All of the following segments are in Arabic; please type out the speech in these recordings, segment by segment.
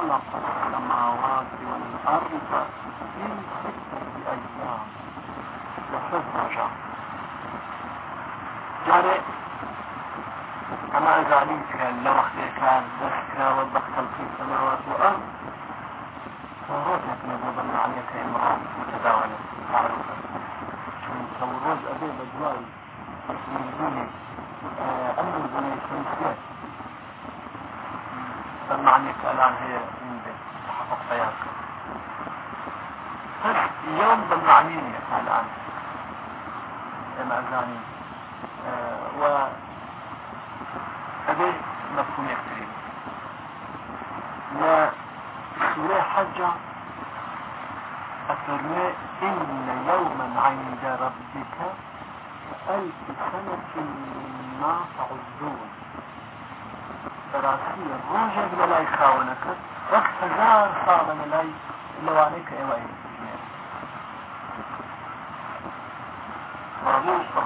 الله خلق السماوات والأرض في ستة أيام. وفرج جاري أما أزاليك لوقت كان ذكرى في السماوات والأرض فروجت نظر عليك إمرأة متداولة. معروفة شو تصور أبي بجواري من دوني أمر دوني سنسيات سمعني الآن هي عندك تحقق حياتك بس يوم بالمعنية الآن. إما أزاني آه و أبي مفهوم يكتري لا سورة حجة أفرمي إن يوما عند ربك ألف سنة مما تعدون. بەڕاستی ڕۆژێک لە لای خاوەنەکە وەک هزار ساڵە لە لای لەوانەی کە ئێوە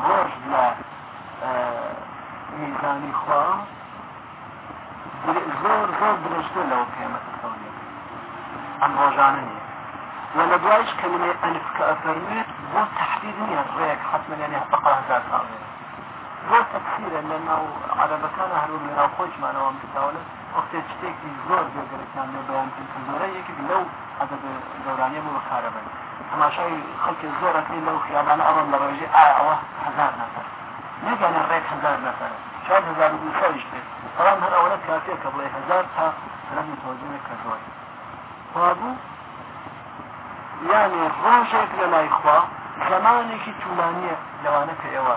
ڕۆژ لە میزانی خوا. زۆر زۆر درشتە لەو پێمەتە ئەم ڕۆژانە نیە و لە دوایش کلمێ ئەلف کە ئەفەرمێت بۆ تحدید نییە ڕێک حتمما يعني بقى هزار ساڵێت زۆر تەکسیرە لە ناو عربەکانە هەرو لە ناو خۆشمانەوە متاولە. وەختێ شتێکی زۆر جێگەرەکان لە بەیانتن زۆرە یەکی لەو عدد دەورانیە بۆ بەکارەبن هەماشای خەڵکی زۆرەکەی لەو خیابانە ئەوەن لە ڕۆژی ئا ئەوە هزار نەفەر نگەنە ڕێک هزار نەفەر شاید هزار و دوسەیش بێت بەڵام هەر ئەوەنە کافێ کە بڵێ هزار تا رەمی تۆزنە کە زۆر. وابوو یعنی ڕۆژێک لە لای خوا زمانێکی توولانیە لەوانە کە ئێوە.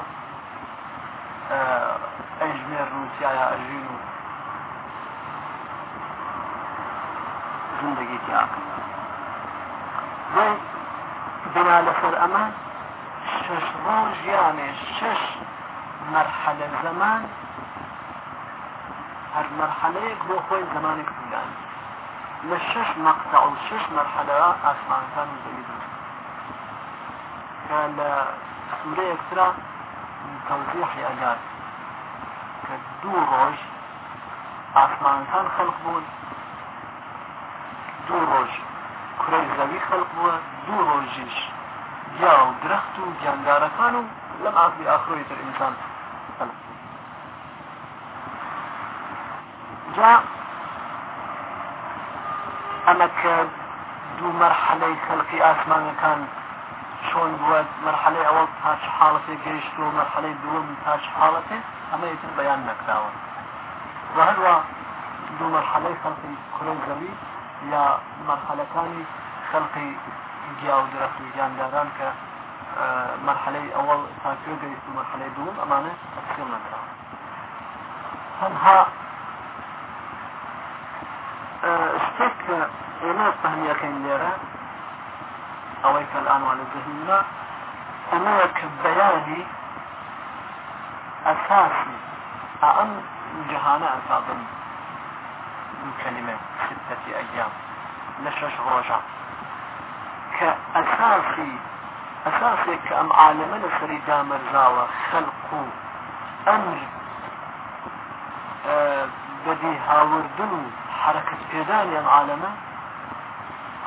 ئەژمێر رووسایە ئەژین و زندگی تیاکە دوای بنا لەسەر ئەمە شش ڕۆژ یانێ شش مرحلە زەمان هەر مرحلەیەک بۆ خۆی زمانێک پولان لە شش مەقطع و شش مرحلە ئاسمانەکان زەوی دروست کە لە سوورەیەکترا توضیحی ئەگات کە دوو ڕۆژ ئاسمانەکان خەڵق بوون دوو ڕۆژ. کوڕی زەوی خەڵق بووە دوو ڕۆژیش. یا و درەخت و گیاندارەکان و لەم ئاخری ئاخرۆی تر ئینسان. جا ئەمە کە دوو مەرحەلەی خەڵقی ئاسمانەکان چۆن بووە مرحلەی ئەوە تاچ حاڵەتێ گەیشت و مرحلەی دووەم تاچ حاڵەتێ ئەمە یتر بەیان نەکراوە وهروە دوو مرحلەی خەڵقی کوڕی زەوی یا مرحلەکانی خەڵقی گیا و درەخت و گیانداران کە مرحلەی ئەوەڵ تاکوێ گەیشت و مرحلەی دووەم ئەمانە تەفسیر نەکراوە تەنها شتێک کە ئێمە فەهمیەکەین لێرە ئەوەی کە الآن ذهننا ئەمەیە کە بەیانی ئەساسی ئەم جهانە ئەسابن كلمة ستة أيام. لشش روجا كأساسي أساسي كأم عالم لسري دامر زاوة خلق أمر أه بدي هاوردن حركة بيدان يا عالمة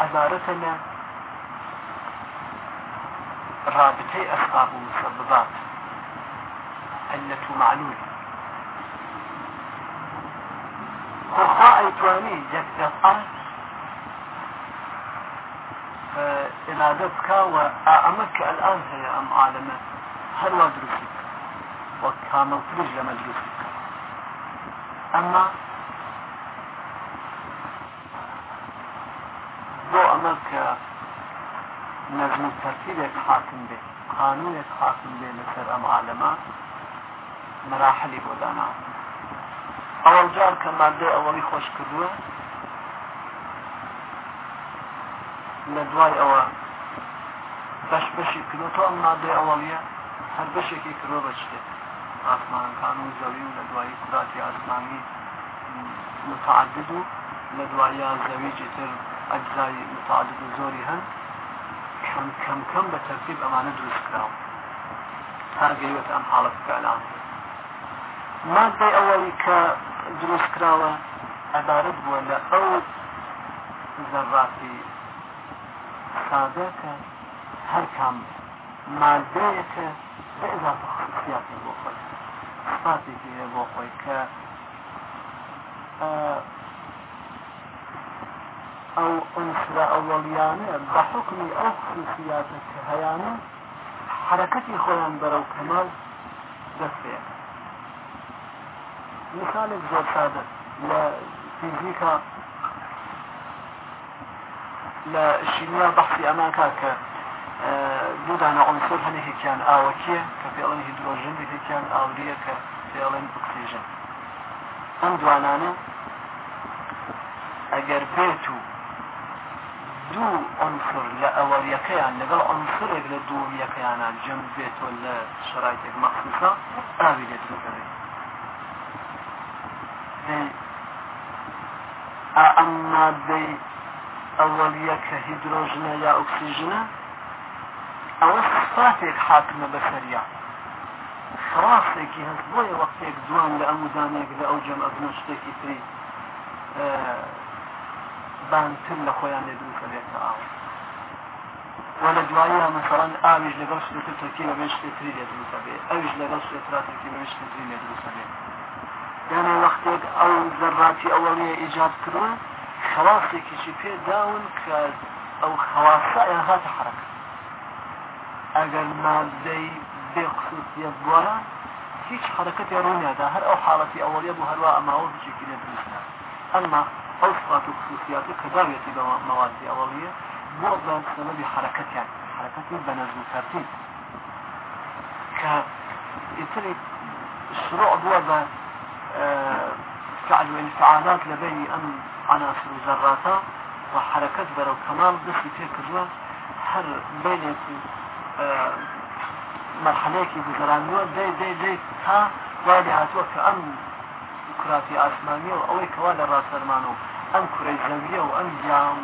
عبارتنا رابطه أسباب ومسببات. علة معلول. خرخاء ايتواني يكتب إرادتك وأمك الآن هي أم عالمة؟ هل ودرسك وكامل ترج لمدرسك أما بو أمك نظم ترتیبێک حاکم بێ قانونێک حاکم بێ لەسەر ئەم عالەما مراحلی بۆ دانا ئەوەڵ جار کە مادەی ئەوەی خۆش کردووە لە دوای ئەوە بەش بەشی کردو تۆ ئەم مادەی ئەوەڵیە هەر بەشێکی کردۆ بە شتێک ئاسمانەکان و زەوی و لە دوایی کوراتی ئاسمانی متعدد و لە دوایە زەوی جتر ئەجزای متعدد و زۆری هەن. کەم کەم کەم بە تەرتیب ئەمانە دروست کراوە. هەر گەیوێت ئەم حاڵەت کەلان مادەی ئەوەی کە دروست کراوە عبارت بووە لە ئەو زەڕاتی سادە کە هەر کام مادەیەکە بە ئضافە خصوصیاتی بۆ خۆی. صفاتێکی هەیە بۆ خۆی کە ئەو ئەنسرە ئەوەڵیانە بە حکمی ئەو خصوصیاتە کە هەیانە حرەکەتی خۆیان بەرەو کەمال دەستێت مثالێک زۆر سادە. لە فیزیکا لە شیمیا بەحسی ئەماکە کە دوودانە ئۆنسۆر هەنێکێکیان ئاوەکیە کە پێڵەن هیدروۆژن هێکیان ئاوریە کە پێڵێن ئۆکسیژن. ئەم دوانانە ئەگەر بێت و دوو ئۆنسر لە ئەوەریەکەیان لەگەڵ ئۆنسرێک لە دووریەکەیانان جەم بێتەوە لە شرایتێک مەخصوسا ئاوی لێت بکەوێت ئەم مادەی ئەوەلیە کە هیدرۆژنە یا ئۆکسیژنە ئەوە صفاتێک حاکمە بەسەریا خلاصێکی هەست بۆیە وەختێک دوان لە ئەمودانێک لە ئەو جەم ئەبنە شتێکی تری بانتر لە خۆیان لێ دروستە بێتە ئاو ولا دوایە مثلا ئاویش لەگەڵ شتێتر ترکی بە شتێتری لێ دروستە بێ ئەویش لەگەڵ شتێترا ترکی بە شتێتری لێ دروستە بێت یعنی وەختێک ئەو زەڕاتی ئەوەڵیە ئیجاد کردوە خلاصێکیشی پێ داون کە ئەو خواستە هاتە حرەکە. ئەگەر مادەی بێ خصوصیە بووە هیچ حرەکەتی ڕوونیادا هەر ئەو حاڵەتی ئەوەلیە بوو هەروە ئەماوە بچێکی لێ دروستە ئەمما ئەو صفات و خصوصیاتی کە داوێتی بە مەوادی ئەوەلیە بۆ بە سەبەبی حرەکەتیان حرەکەتی بە نەزم تەرتیب. کە ئیتری شروع بووە بە فعل وانفعالات لبين أم عناصر ذراتا وحركات برو كمال بس تكروا هر بين مرحلەیەکی گوزرانوە دەی دەی دەی تا وادی هاتووە کە ئەم کوراتی ئاسمانیە و ئەوەی کەوا لە ڕاستەرمان و ئەم کوڕی زەویە و ئەم جام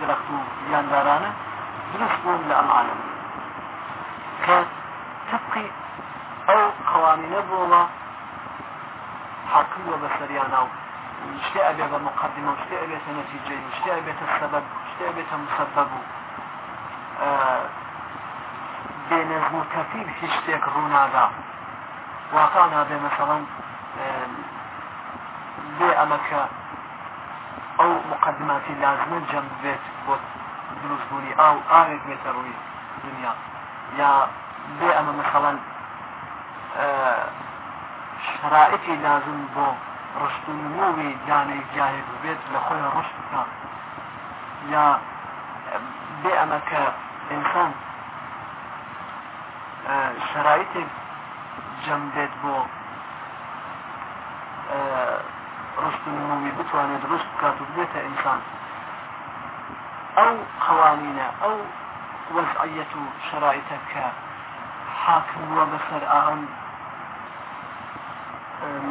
درەخت و یاندارانە عالم. کە تبقی ئەو قوانینە بووە حاكم وبسريانا شتاء بيت مقدمة وشتاء بيت نتيجة وشتاء بيت السبب وشتاء بيت مسبب بنظم ترتيب هشتاك رونادا واقعنا به مثلا بي أمك أو مقدمات لازمه جنب بيت بوت دروس بوني أو آية بيت روي دنيا يا بي اما مثلا شرائطی لازم بۆ و نمووی جانەی جاهێک بێت لە خۆی ڕشت بکە یا بێ ئەمە کە ئینسان شرائطێک جەم بێت بۆ ڕشت و نمووی بتوانێت ڕشت بکات و بێتە ئینسان ئەو قوانینە ئەو وەزعەت و شرائطە کە حاکم وە بەسەر ئاهەم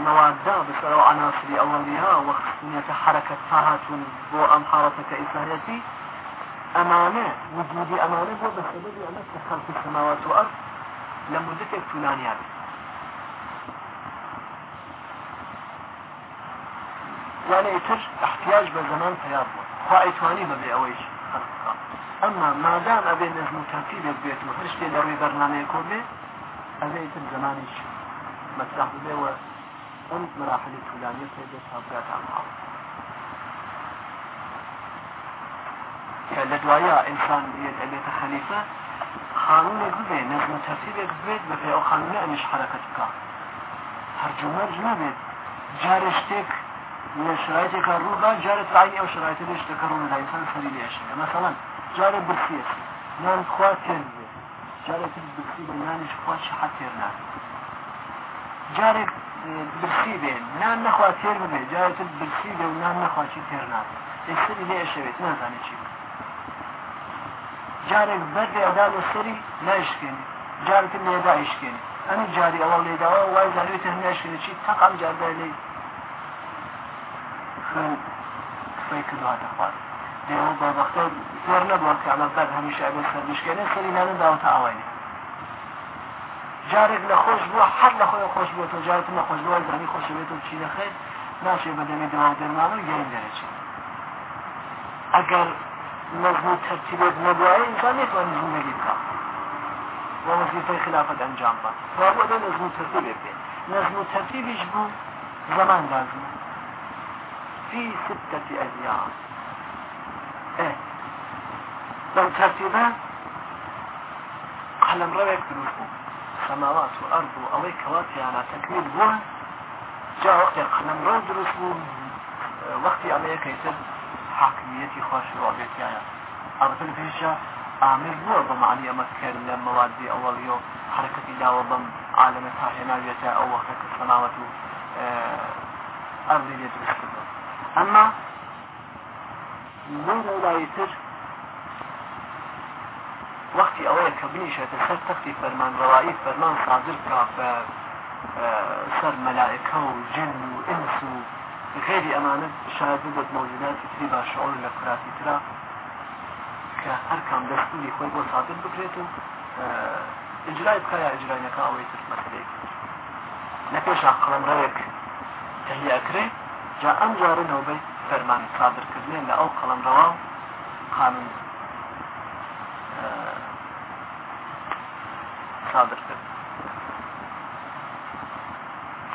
موادا بسر عناصر أولها وخصوصية حركة فهاتون بو أم حركة إنسانيتي أمانة وجود أمانة هو بسبب أنك خلق السماوات والأرض لمدة فلانية يعني يتر احتياج بزمان فياض خواهيتواني ببي أويش خلقها. أما ما دام أبي نظم ترتيب البيت وهرشتي لروي برنامج كوبي أبي يتر زمانيش مسرح ببي أنت مراحل الفلانية سيدة صابرات عن حال كالدوايا إنسان يدعبيت خليفة قانون يقضي نظم ترتيب يقضي بفي أو قانون أنش حركتك هرجومر جنبت جارشتك من شرائطك الروضة جارت رعيني أو شرائط ليش تكرون الإنسان سريلي أشياء مثلا جارة برسيس نان خوات تنزل جارة البرسي بنانش خوات شحات تيرنان جارك برسی بێ نان نەخوا تێر ببێ جارتت برسی بێ و نان نەخواچی تێر نات ئێسری لێ ئەشەوێت نازانێت چی جارێک بەردێ ئەدا لە سەری نایشکێنی جارتت لێدا ئیشکێنی ئەمی جاری ئەوە لێداوە وای زانوێتە ناشکێنی چی؟ تەقام جاردا لێ کفای کردو هاتە خوارد دێوە بابەختە زۆر نەبووە کە ئەمەزداد هەمیشە ئەبێ سەر بشکێنێ سەری نانە داوەتە ئاوایێ جارك لخوشبو حد لخوي خوشبو تو جارك لخوشبو خوش بو تو چی لخير ناشي بدن دوار درمانو گرم درجه اگر مضمون ترتیبت نبوده انسان نتوان زندگی بکن و وظیفه خلافت انجام بد و ده نظم ترتیب بده نظم ترتیبش بو زمان لازم في ستة أيام إيه لو ترتيبه قلم رويك دروس بو. سماوات وأرض وأوي كواتي على تكميل بوه جاء وقت قلم رو دروس بو وقتی ئەمەیە کەیتر حاکمیەتی خۆش ڕۆبێتیایە ئەڵتر پێشە ئامر بووە بە معنی ئەمە کرد لە مەوادی ئەوەڵی و حرەکەتی داوە بەم عالمە تاهێناوێتە ئەو وەختە کە سەناوەت و ئەڕی لێ دروست وەختی ئەوەیە کە بنیشێتە سەر تەختی فەرمانڕەوایی فەرمان سازر کرا بە سەر مەلایکە و جن و ئینس و غێری ئەمانە شاید ببێت مەوجوداتی تری باشەوە لە کوراتی ترا کە هەر کام دەستوری خۆی بۆ سادر بکرێت و ئجرای بکایە ئەجرانەکە ئەوەی تر مەسلەی نەپێشا قەڵەمڕەوێک تهیاکرێ جا ئەم جارە نەوبەی فەرمان سادرکردنێ لە ئەو قەڵەمڕەوە قانون صادر.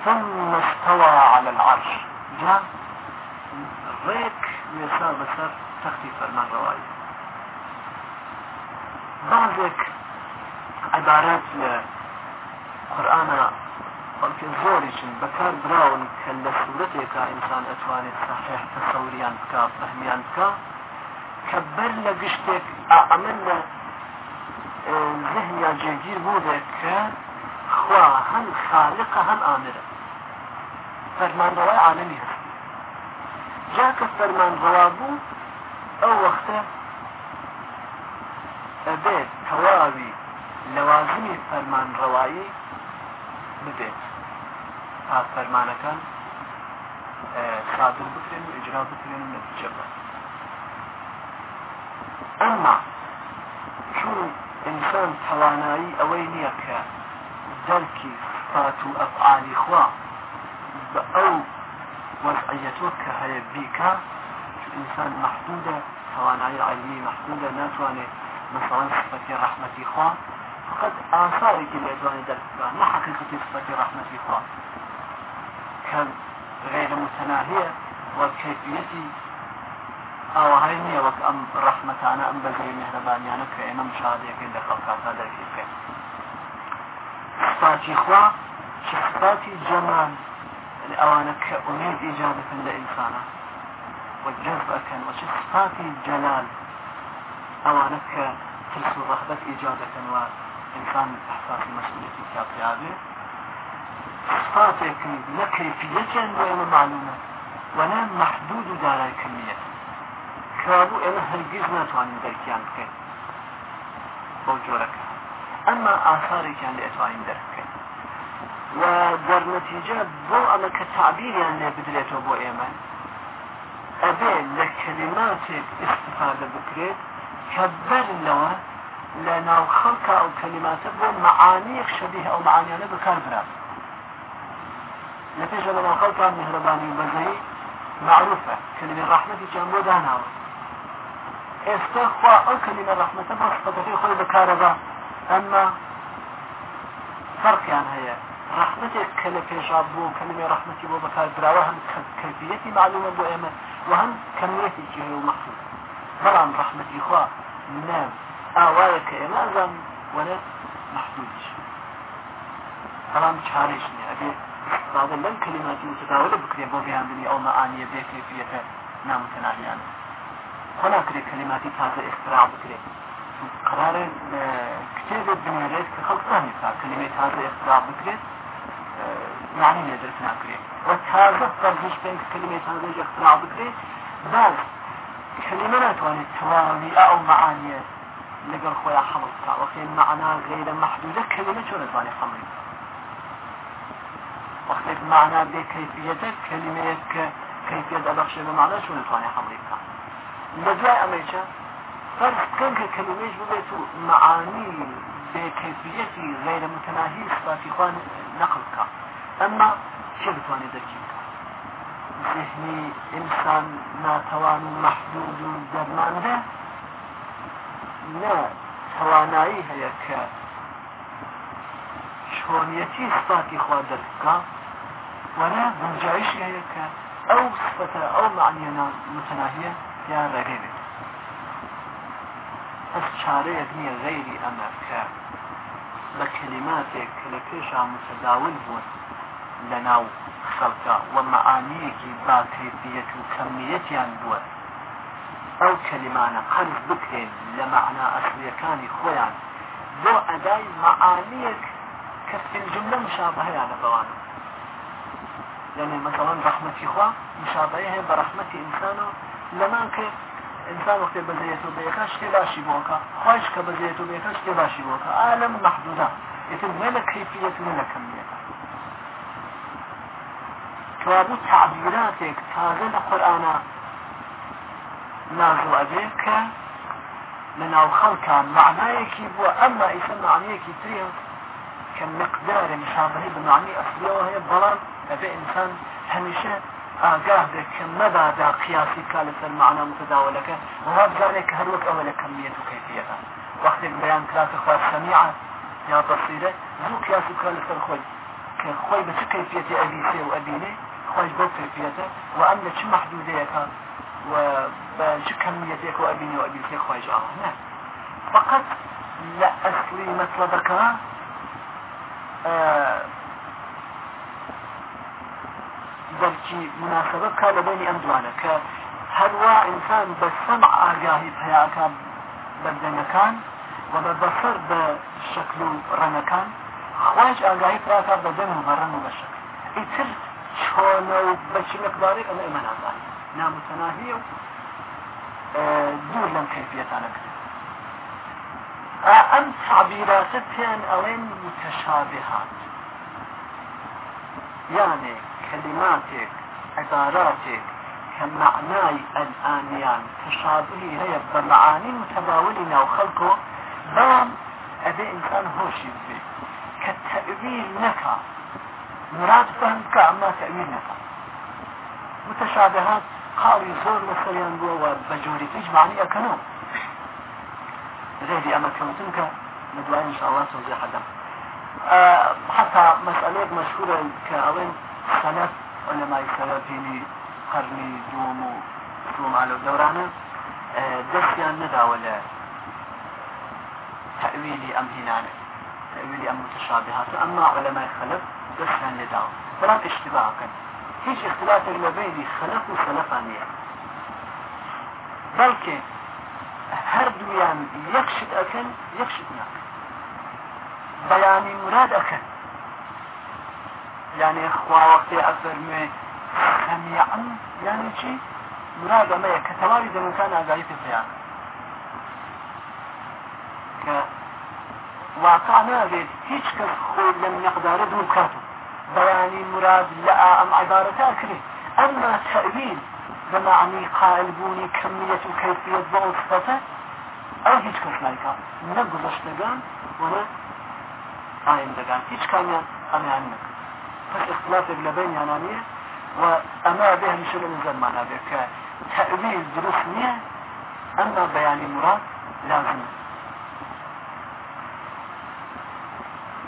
ثم استوى على العرش. جا ڕێک وێسا بەسەر تەختی فەرمان ڕەوایی بازێک عبارات لە قورآە بەڵکە زۆریشن بەکار براون کە لە سوورەتێکا ئینسان ئەتوانێت صحیح تەسەوریان بکە فەهمیان لە گشتێک ئەمن لە ذهنیا جێگیر بوو کە خوا هەم خالقە هەم ئامرە. فەرمانڕەوای عالەمی هەست. جاکە فەرمان ڕەوا بوو ئەو وەختە ئەبێت تەواوی لەوازمی فەرمان ڕەوایی ببێت. تا فەرمانەکان صادر بکرێن و ئجرا بکرێن و نەتیجە بن ئەمما چون ئینسان توانایی ئەوەی نییە کە صفات و ئەفعالی خوا بە ئەو وضعيتك كهي بيكا إنسان محدودة توانایی علمی محدودة ناتواني مثلا صفة رحمة إخوة فقد آثاري كي يدواني درسك ما حقيقة صفة رحمة إخوة كان غير متناهية أو هاي وك أم رحمة أنا أم بزي مهرباني أنا كأنا مشاهدة كي دخل كاتا دركي صفات إخوة صفات جمال ئەوانە کە ئومید ئیجادەکەن لە ئینسانە وجذب ئەەکەن وچ صفاتی جەلال ئەوانە کە ترس و ڕەحبەت ئیجادەکەن و ئینسان احساسی مەسئولیتی کاپیاوێ صفاتێکن لە کەیفیەتیان بۆ ئێمە معلومە وەلا محدود و دارای کابوو ئێمە هەرگیز ناتوانین دەرکیان بکەین بەو جۆرەکە ئەمما ئاثارێکیان لە ئەتوانین دەرکەین و دەرنەتیجە بۆ ئەمە کە تعبیریان لێ بدرێتەوە بۆ ئێمە ئەبێ لە کلماتێک استفادە بکرێت کە بەرنەوە لە ناو خەڵکە ئەو کلماتە بۆ معانیەک شەبیه ئەو معانیانە بکار برا. لە پێشە لە ناو خەڵکە میهرەبانی بەزەی معروفە کلمە ڕحمەتی چەند بۆ داناوە ئێستا خوا ئەو کلمە ڕحمەتە بۆ سپەتەکەی خۆی بەکارەبە ئەمما فەرقیان هەیە رحمتك كلا پێشاب بوو کەلمێ ڕحمەتی بۆ بەکار براوە هەم کەفیەتی معلومە بۆ ئێمە و هەم کەمیەتێکی هەیە و مەخصوص بەڵام ڕحمەتی خوا نە ئاوایە کە ئێمە ئەزان وەرە محدودش بەڵام چارێش نیە ئەبێ استفاده لەم کلماتی متداولە بکرێ بۆ بەیاندنی ئەو مەعانیە بێ نامتەناهیانە خۆ ناکرێت کلماتی تازە ئێسترا بکرێت قرارە کتێبێت بنێرێت کە خەڵکانی کلمەی تازە ئێسترا بکرێت معنی لێدرک ناکرێت و تازە فەرزش پێنج کلمەی تازەش اختراع بکرێت باز کلمە ناتوانێت تەواوی ئەو معانیە لەگەڵ خۆیان حمل بکا وەخێ معنا غیرە محدودە کلمە چۆن نتوانێت حمل بکا وەخێ معنا بێ کەیفیەتە کلمەیەک کە کەیفیەت ئەبەخشێ بەجای ئەمەیچە فەرز کەم کە کەلمەیش بڵێت و معانی بێکەفیەتی غیرە متەناهی صفاتی خوان نەقل بکە. ئەمما چێ بتوانێت دەرکی بکە؟ ذهنی ئینسان ناتەوان و مەحدود و دەرماندە؟ نە توانایی هەیە کە چۆنیەتی صفاتی خوا دەرکە وەنە گونجایش هەیە کە ئەو صفەتە ئەو معنیە متەناهیە یان ڕێگەێت ئەس چارەیەک نییە غەیری ئەمە کە بە کلماتێک کە لە پێشان متەداول بوون لە ناو خەڵکە و مەعانیەکی باکەیفیەت و کەمیەتیان بووە ئەو کەلیمانە قەرز بکرێن لە مەعنا ئەسلیەکانی خۆیان. بۆ ئەدای مەعانیەک کە جملە مشابهەیانە بەوانە يعني مثلا رحمتي خوا مشابهه هي برحمة إنسانه لما كي إنسان وقت بزيته بيكاش تباشي بوكا؟ خواش كبزيته بيكاش تباشي بوكا؟ عالم محدودة يتم ولا كيفية ولا كمية كوابو تعبيراتك تازه القرآن نازل أبيك لناو خلقا معنايكي بو أما إسم معنايكي تريه كمقدار مشابهة بمعني أصلية وهي بلان. أبي إنسان هميشه آگاه به که مبادا قیاسی کا لسر معنا متداولك وهذا ذلك هل وقت أول كمية وكيفيتها وقت بيان كلاس خواه سميعة يا بصيرة زو قياسي کا لسر خوي كخوي بس كيفية أبيسي وأبيني خوي بو كيفيته وأن چه محدوديك وبش كميتك وأبيني وأبيسي خوي جاء نه. فقط لا أصلي مطلبك آه بەڵکی مناسبە کا لە بینی ئەم دوانە کە هەروە ئینسان بە سەمع ئاگاهی پیاکە بەردەنەکان و بە بەسەر بە شکل و ڕەنەکان خواش ئاگاهی پراکە بە دەم و بەڕەن و بەشک ئیتر چۆنە و بەچی مقدارێک ئەمە ئێمە نازانین نامتەناهیە و دوور لەم کەیفیەتانە کرد ئەم تعبیراتە پێیان ئەڵێن متشابهات يعني كلماتك عباراتك كمعناي الآنيان. تشابهي هي بمعاني متباولين وخلقه بام أبي إنسان هوشي بي كالتأويل نكا مراد فهم كأما تأويل نكا متشابهات قاوي زور مثلا بوا وبجوري تيج معني أكنو. غيري أما كنتنك ندوان إن شاء الله توزيح حدا أه حتى مسألة مشهورة كأوين سلف علماء سلفيني قرني دوم و دوم على دورانه دستيان نداوە لە تأويلي أم هنانه تأويلي أم متشابهات. أما علماء خلف دستيان نداوە بلان اشتباه كان هیچ اختلافێک لە بینی خلف و سلفانیە بەڵکێ هەردوویان یەکشت ئەکەن یەکشت ناکەن. بەیانی مراد ئەکەن. يعني اخوا وقت افرمي سميعا يعني شي مراد ما كتواري من كان اغاية الفيان ك واقع نابد هيش كس خوي لم يقدر دون كاتو بياني مراد لا ام عبارة اكري اما تأويل بمعني قائل بوني كمية وكيفية ضوء صفته أو هيش كس لايكا نقضش دقان ولا قائم دقان هيش كان أنا عنك فالاختلاف اللي بين يانانية وأما به مشل نزل معنا به كتأويل دروس نية أما بيان مراد لازم.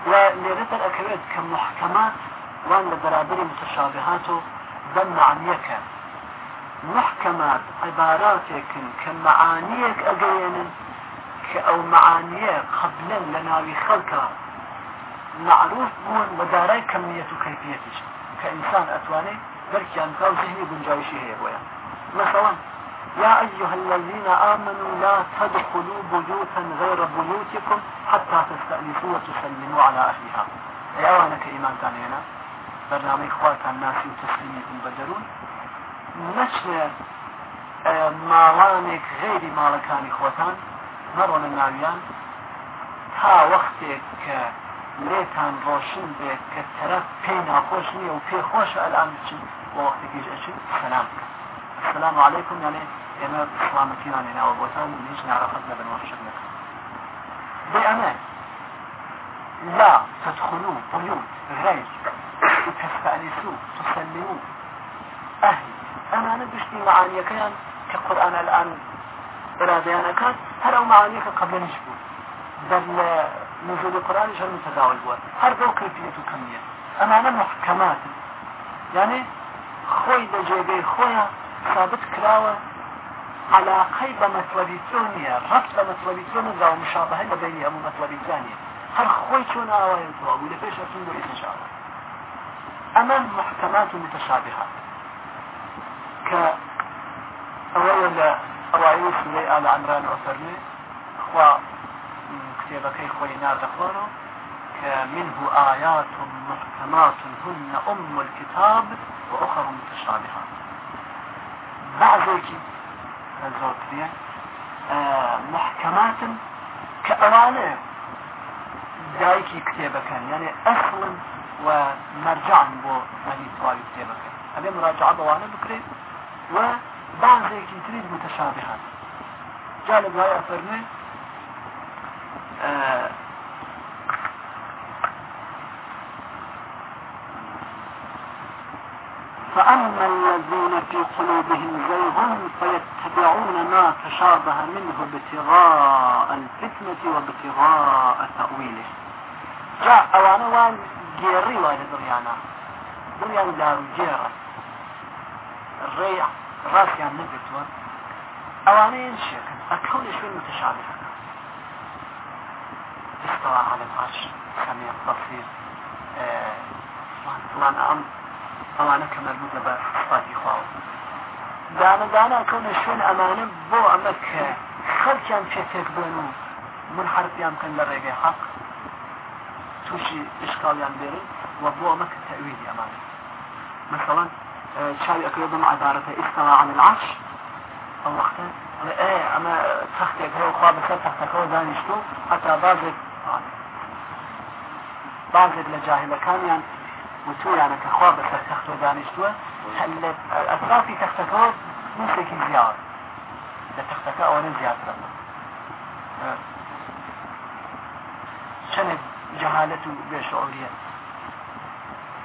ولرد الأكواد كمحكمات وأن لبرابر متشابهاته بمعنيك محكمات عباراتك كمعانيك أجينا كأو معانيك قبلا لناوي خلقها. معروف بون وداري كمية وكيفيتش كإنسان أتواني بلكي أن كاو ذهني بنجايشي هي بويا مثلا يا أيها الذين آمنوا لا تدخلوا بيوتا غير بيوتكم حتى تستأنسوا وتسلموا على أهلها. أي أوانك إيمان تانينا برنامج إخوات الناس وتسليمكم بدرون نشر ماڵانێک غێری ماڵەکانی خۆتان نەڕۆنە ناویان تا وەختێک کە لێتان ڕۆشن بێت کە تەرەف پێی ناخۆش نییە و پێ خۆشە ئەلان بچین بۆ وەختێکیش ئەچین سلام. السلام عليكم يعني ئێمە سلامەتیمان هێناوە بۆتان هیچ ناڕەفەت لەبن وەشک نەکە بأمان لا تدخلوا بيوت غير تستأنسوا تسلموا أهل أنا أنا بشتي معاني كان كقرآن الآن إرادة أنا هر أو معاني قبل نشبه بل نزول القرآن جل متداول بوا هر دو كيفية كمية أنا محكمات يعني خوي لجيبي خويا ثابت كراوة على قيد مطلبي ثانية ربط مطلبي ثانية ومشابهة بين أمو مطلبي ثانية هر خوي شون آوائي الضواب ولفيش شاء الله أمام محكمات متشابهات. ك أولا أوائل سوري آل عمران وفرمي خوا خوي نار دخوانو منه آيات محكمات هن أم الكتاب وأخر متشابهات. بعضێکی زۆرترە محکەمات کە ئەوانە دایکی کتێبەکەن یعنی ئەسڵن و مەرجعن بۆ مەلی تواوی کتێبەکەن ئەبێ مراجعە بەوانە بکرێت و بعضێکی تریز متشابهات. جالب وایە فەرمێ فأما الذين في قلوبهم زيغ فيتبعون ما تشابه منه ابتغاء الفتنة وابتغاء تأويله. جاء أوانا وان جيري وانا دريانا دريان دارو جيرا. الريع راسي عن نبتون. أوانا ينشيكن أكون شوي متشابه استوى على العرش. سميع بصير آه فلان أمر ئەوانە کە مەربوطە بە سپاتی خواوە دانەدانا کەونە شوێن ئەمانە بۆ ئەمە کە خەڵکیان پێتێک بن و من حرفیان بکەن لە ڕێگەی حەق تووشی ئشکاڵیان بێرن و بۆ ئەمە کە تەویلی ئەمانە مثلا شاوي أكيد بم عبارة استوى عن العرش. أو وقتا. إيه أما تختك هو خواب سر تختك هو دانشتو حتى بعضك بعضك لجاهلة كان وتو يعني كخوا بس تختو دانشتوه هل أطرافي تختكو نسكي زياد إذا تختكا أولا زياد سنة شنب جهالته بشعورية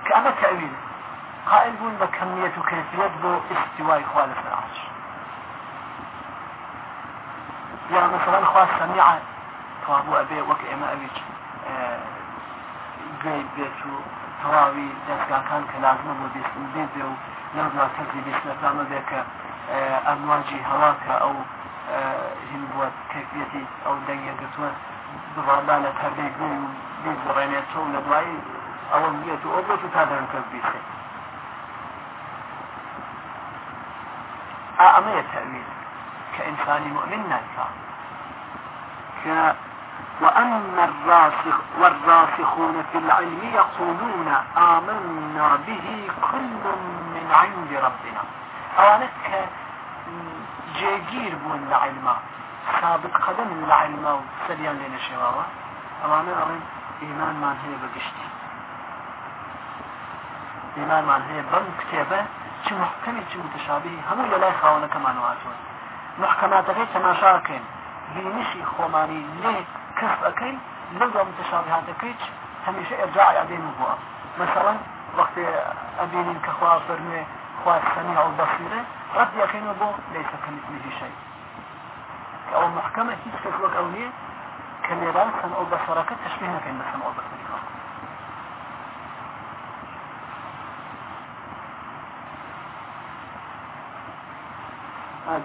كأما تأويل قائل بون بكمية كيفية بو استواء خوالف العرش يا مثلا خواص سميعة توابو أبي وك إما أبيج قيد بيتو تەواوی دەستگاکان کە لازمە بۆ بیستن بێ بێ و نازوا کەسی بیستنەکانە بێ کە ئەمواجی هەواکە ئەو هین بووە کەفیەتی ئەو دەنگەگەتووە بڕادا لە تەربێک بێ و بیزڕێنێتەوە لە دوایی ئەوە بێت و تەویل کە ئینسانی مؤمن کە وأما الراسخ والراسخون في العلم يقولون آمنا به كل من عند ربنا. أوانك جيجير بون لعلما ثابت قدم لعلما وسريان لنا شواوا. أوانا أرين إيمان من هي بقشتي. إيمان من هي بم كتابة چه محكمي چه متشابهي همو يلاي خوانا كمان واتون محكمات غير تماشاكين بينشي خوماني ليه كف أكين لغة متشابهات أكيد هميشه إرجاع أدين بوا مثلا وقت أبين كخوا فرمي خوا السميع البصير رد يقين بو ليس كمثله شيء أو محكمة هيك كسوك أولية كليران سمع البصرك تشبيهنا كإن سمع البصرك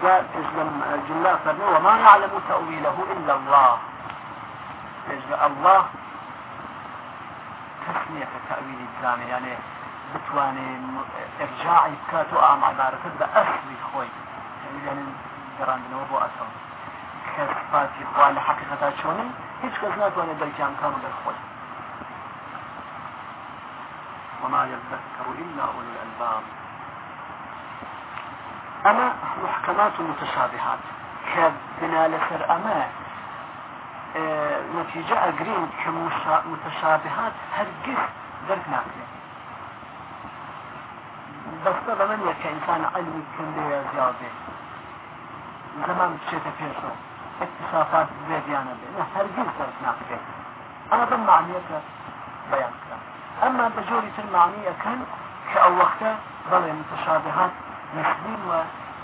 جاء تسلم جلاء فرمي وما يعلم تأويله إلا الله. يجب الله تسمية تأويل الزامي يعني بتواني ارجاعي بكاتو آم عبارة بأصلي خوي. يعني جران بنوبو أصل. كسفاتي خوالي حقيقة شوني هيش كز ناتواني بركان كانوا بالخوي. وما يذكر إلا أولو الألباب. أما محكمات متشابهات. كبنا لسر أما نتیجه ئەگرین کە متشابهات هەرگز دەرک ناکرێت بەستە بە من کە ئینسان علمی کندەیە زیادێ زمان بچێتە پێشەوە اتصافات زێدیانە بێ هەرگز دەرک ناکرێت ئەمە بم معنیەکە بەیان کرا ئەمما بە جۆری تر معنیەکەن کە ئەو وەختە بەڵێ متشابهات نسبين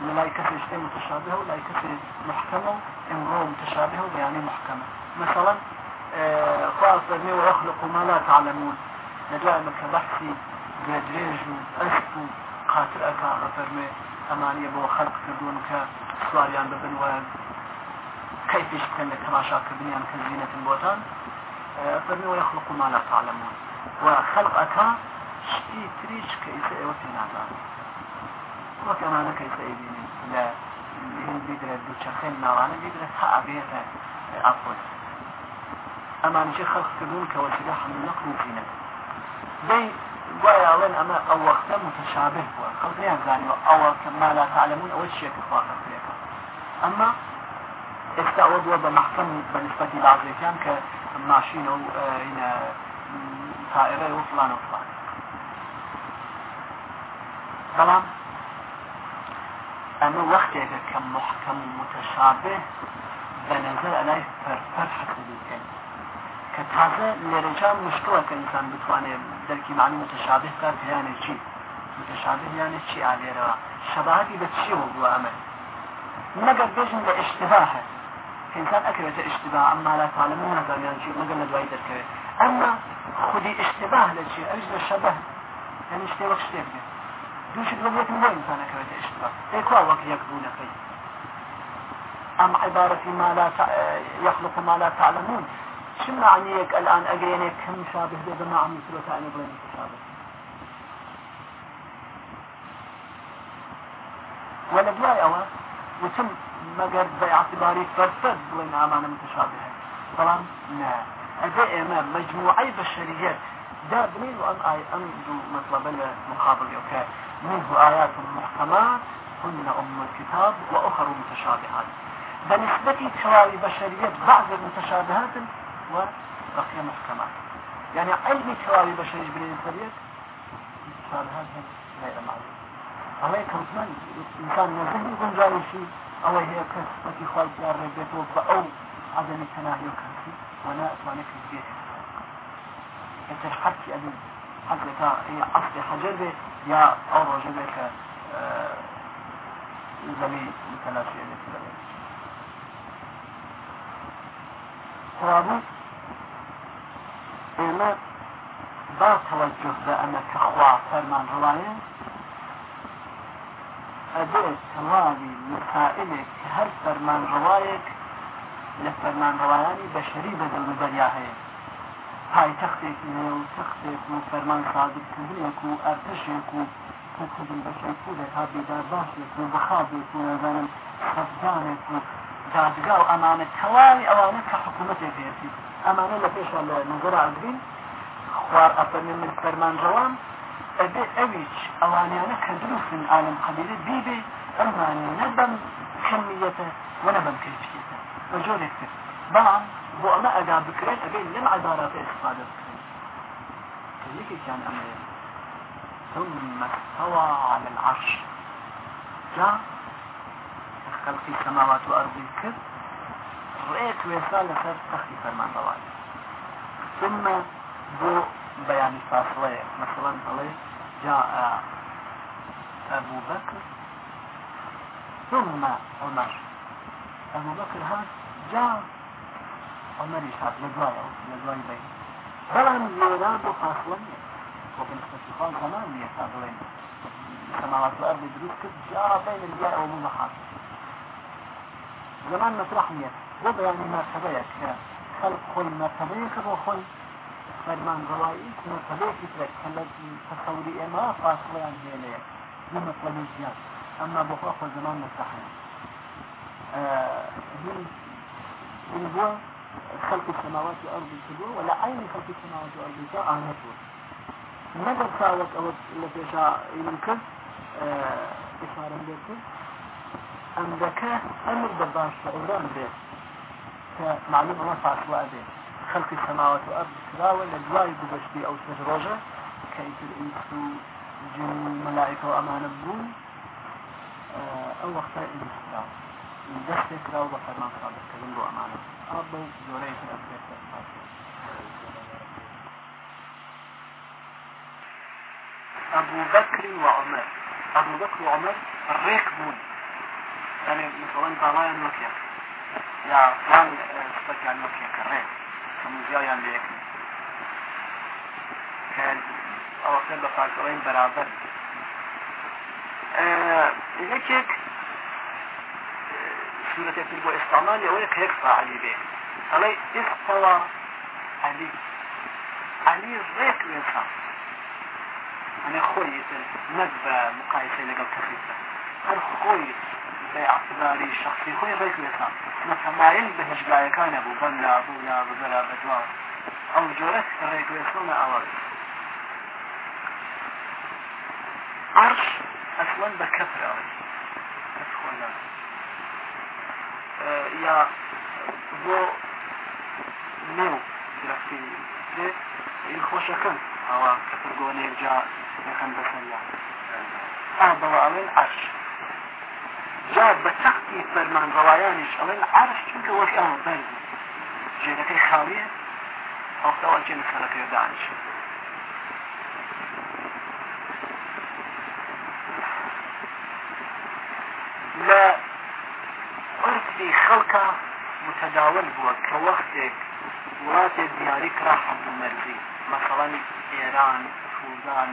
ولاي كسر شيء متشابه ولاي كسر محكمة امرو متشابه وبياني محكمة. مثلا خاص فرمي ويخلق ما لا تعلمون. نجاء مك بحثي جدريج أسف قاتل أكا فرمي. أمانية بو خلق كردون كسواريان ببن و كيف يشتكن تماشا كردنيان كزينة البوتان فرمي ويخلق ما لا تعلمون. وخلق أكا شتي تريش كيسا ايوتي نازان. وكمان كيسا ايبيني لا. هند بيدرد دوچرخين ناوانا بيدرد ها أبيتا أفضل ئەمان شي خەڵق کردون کە وەسیلە حمل نقل و زینە دەی گوایە ئەڵێن ئەمە ئەو وەختە متشابه بووە خەڵقیان زانیوە ئەوە کە ما لا تعلمون ئەوە شيێکە خوا خەڵقیەکە ئەمە ئێستا ئەوە بووە بە محکەم بە نسبەتی بعضێکیان کە ماشینە و هینە طائرە و فلان و فلان بەڵام ئەمە وەختێکە کە محکەم متشابه بنظر عليه فرفر حسب الكلمة كتازة لرجال مشكلة كإنسان بتواني دركي معنى متشابه كار يعني چي متشابه يعني چي عليه روا شباهتي بتشي هو أمل نقد بيجن لاشتباه كإنسان أكبر اشتباه أما لا تعلمون هذا يعني شيء نقل ندوائي دركي أما خدي اشتباه لشيء أجل الشبه يعني اشتباه اشتباه دوش الوقت مو إنسان أكبر اشتباه ايكوا وقت يكبون فيه أم عبارة ما لا يخلق ما لا تعلمون شو معنيك الآن أجرينك كم شابه بيضا ما عم يسلو تاني بغير متشابه ولا بلاي أوا وتم مقر باعتباري فرفد وين أمانة متشابهة طبعا لا أدي إمام مجموعي بشريات دا بنين وأن آي أمدو مطلب المقابل يوكا منه آيات محكمات هن أم الكتاب وأخر متشابهات. بنسبة تواوي بشرية بعض المتشابهات وبقي محكمات. يعني علم تواوي بشرية بالنسبة متشابهات غير معلوم. الله كمثال إنسان يكون جاي شيء أو هي كسبتي خالد يا ربيته فأو عدم التناهي وكنسي وأنا أتواني كنسيه أنت أبي حقك هي أصلي حجر يا أو رجلك زمي متلاشي أبي الثاني ئێمە با تەوەجه بە ئەمە کە خوا فەرمان ڕڵایە ئەبێت تەواوی مسائلێک هەر فەرمان ڕواایەک لە فەرمان ڕوایانی بەشەری بەدەل بەریا پایتەختێک نێ و تەختێک و فەرمان سادرکردنێک و ئەرتشێک و تەکردن بە شەیپورێک ها بێدار باشێک و بەخابێک و نەزانم سەفدانێک و دادگا و ئەمانە تەواوی ئەوانە کە حکوومەتێک هەیەی ئەمانە لە پێشە لە نظر ئەگرین خوار ئەفەرمێ من فەرمان ڕەوام ئەبێ ئەویش ئەوانیانە کە دروستن عالم قبیلە بیبێ ئەمانی نەبەم کەمیەتە وەنەبەم کەیفیەتە بە جۆرێک کرد بەڵام بۆ ئەمە ئەدا بکرێت ئەبێ لەم عباراتە استفادە بکرێت یەکێکیان ئەمەیە ثم استوى على العرش. جاء خلق السماوات والأرض كر رأيت ويسال لسر تخي فرمان رواي ثم بو بيان فاصلة مثلا عليه جاء أبو بكر ثم عمر. أبو بكر هذا جاء عمر يشهد لدواي لدواي بين بلان يراد فاصلة وبالنسبة لخال زمان يسابلين السماوات والأرض دروس كد جاء بين الجاء ومضحات زمان مطرح بۆ بەیانی مرتبەیەک کە خەلق خۆی مرتبەیەکە بۆ خۆی فەرمان ڕەوایی مرتبەیەکی ترێک کە لە تەسەوری ئێمە فاصلیان هێنەیە بۆ مطلبی ژیان ئەمما بۆ خۆ خۆ زمان مستحن بۆ خلق السماوات والأرض الكبير ولا عين خلق السماوات والأرض الكبير آنته نقد ساوك أو التي شاء يمكن إشارة لكم ئەمدەکە ئەمر بە باش شعوران بێت کە معلوم ئەمە فاصله بێت خەڵکی سەماوەت و ئەرد کراوە لە دوای گذشتی ئەو سێ ڕۆژە کە ئیتر ئینس و جن مەلایکە و ئەمانە بوون ئەو وەختە ئینس کراوە دەستێک کراوە بە فەرمان سادرکردن أبو بكر وعمر. أبو بكر وعمر الريك بون يعني مثلا باڵیان وەکێک یا فلان سپەکیان وەکێکە ڕێ هەمووزیایان لە یەکن کە ئەوەختە بە فاکڵین بەرابەر یەکێک سورەتێکی بۆ ئێستامان ئەوەیە کە یەک فاعلی بێ ئەڵێ ئێستەوە علی علی ڕێک وێسان ئەنێ خۆی نەک بە مقایسە لەگەڵ کەسیتە هەر خۆی باعتباری شخصی خۆی ڕێک وێسان متمایل بە هەژگایەکان نەبوو بەم لابوو یا بەلا بەدوا ئەو جۆرە ڕێک وێسۆنە ئەوە عرش ئەسڵەن بە لە بۆ نێو خۆشەکەن. ئەوە کە گۆنێجا دەکەن بەسەریا ئابەوە ئەڵێن عەرش جا بە تەختی فەرمانڕەوایانیش ئەڵێن عەرش چونکە وەک ئەمە بەرگی جێنەکەی خاویە هەڵتەوە جێنە سەرەکەی دانیشە عرفی خەڵکە متداول بووە کە وەختێک وڵاتێک دیاری کرا حەبوو مثلا ئێران سوودان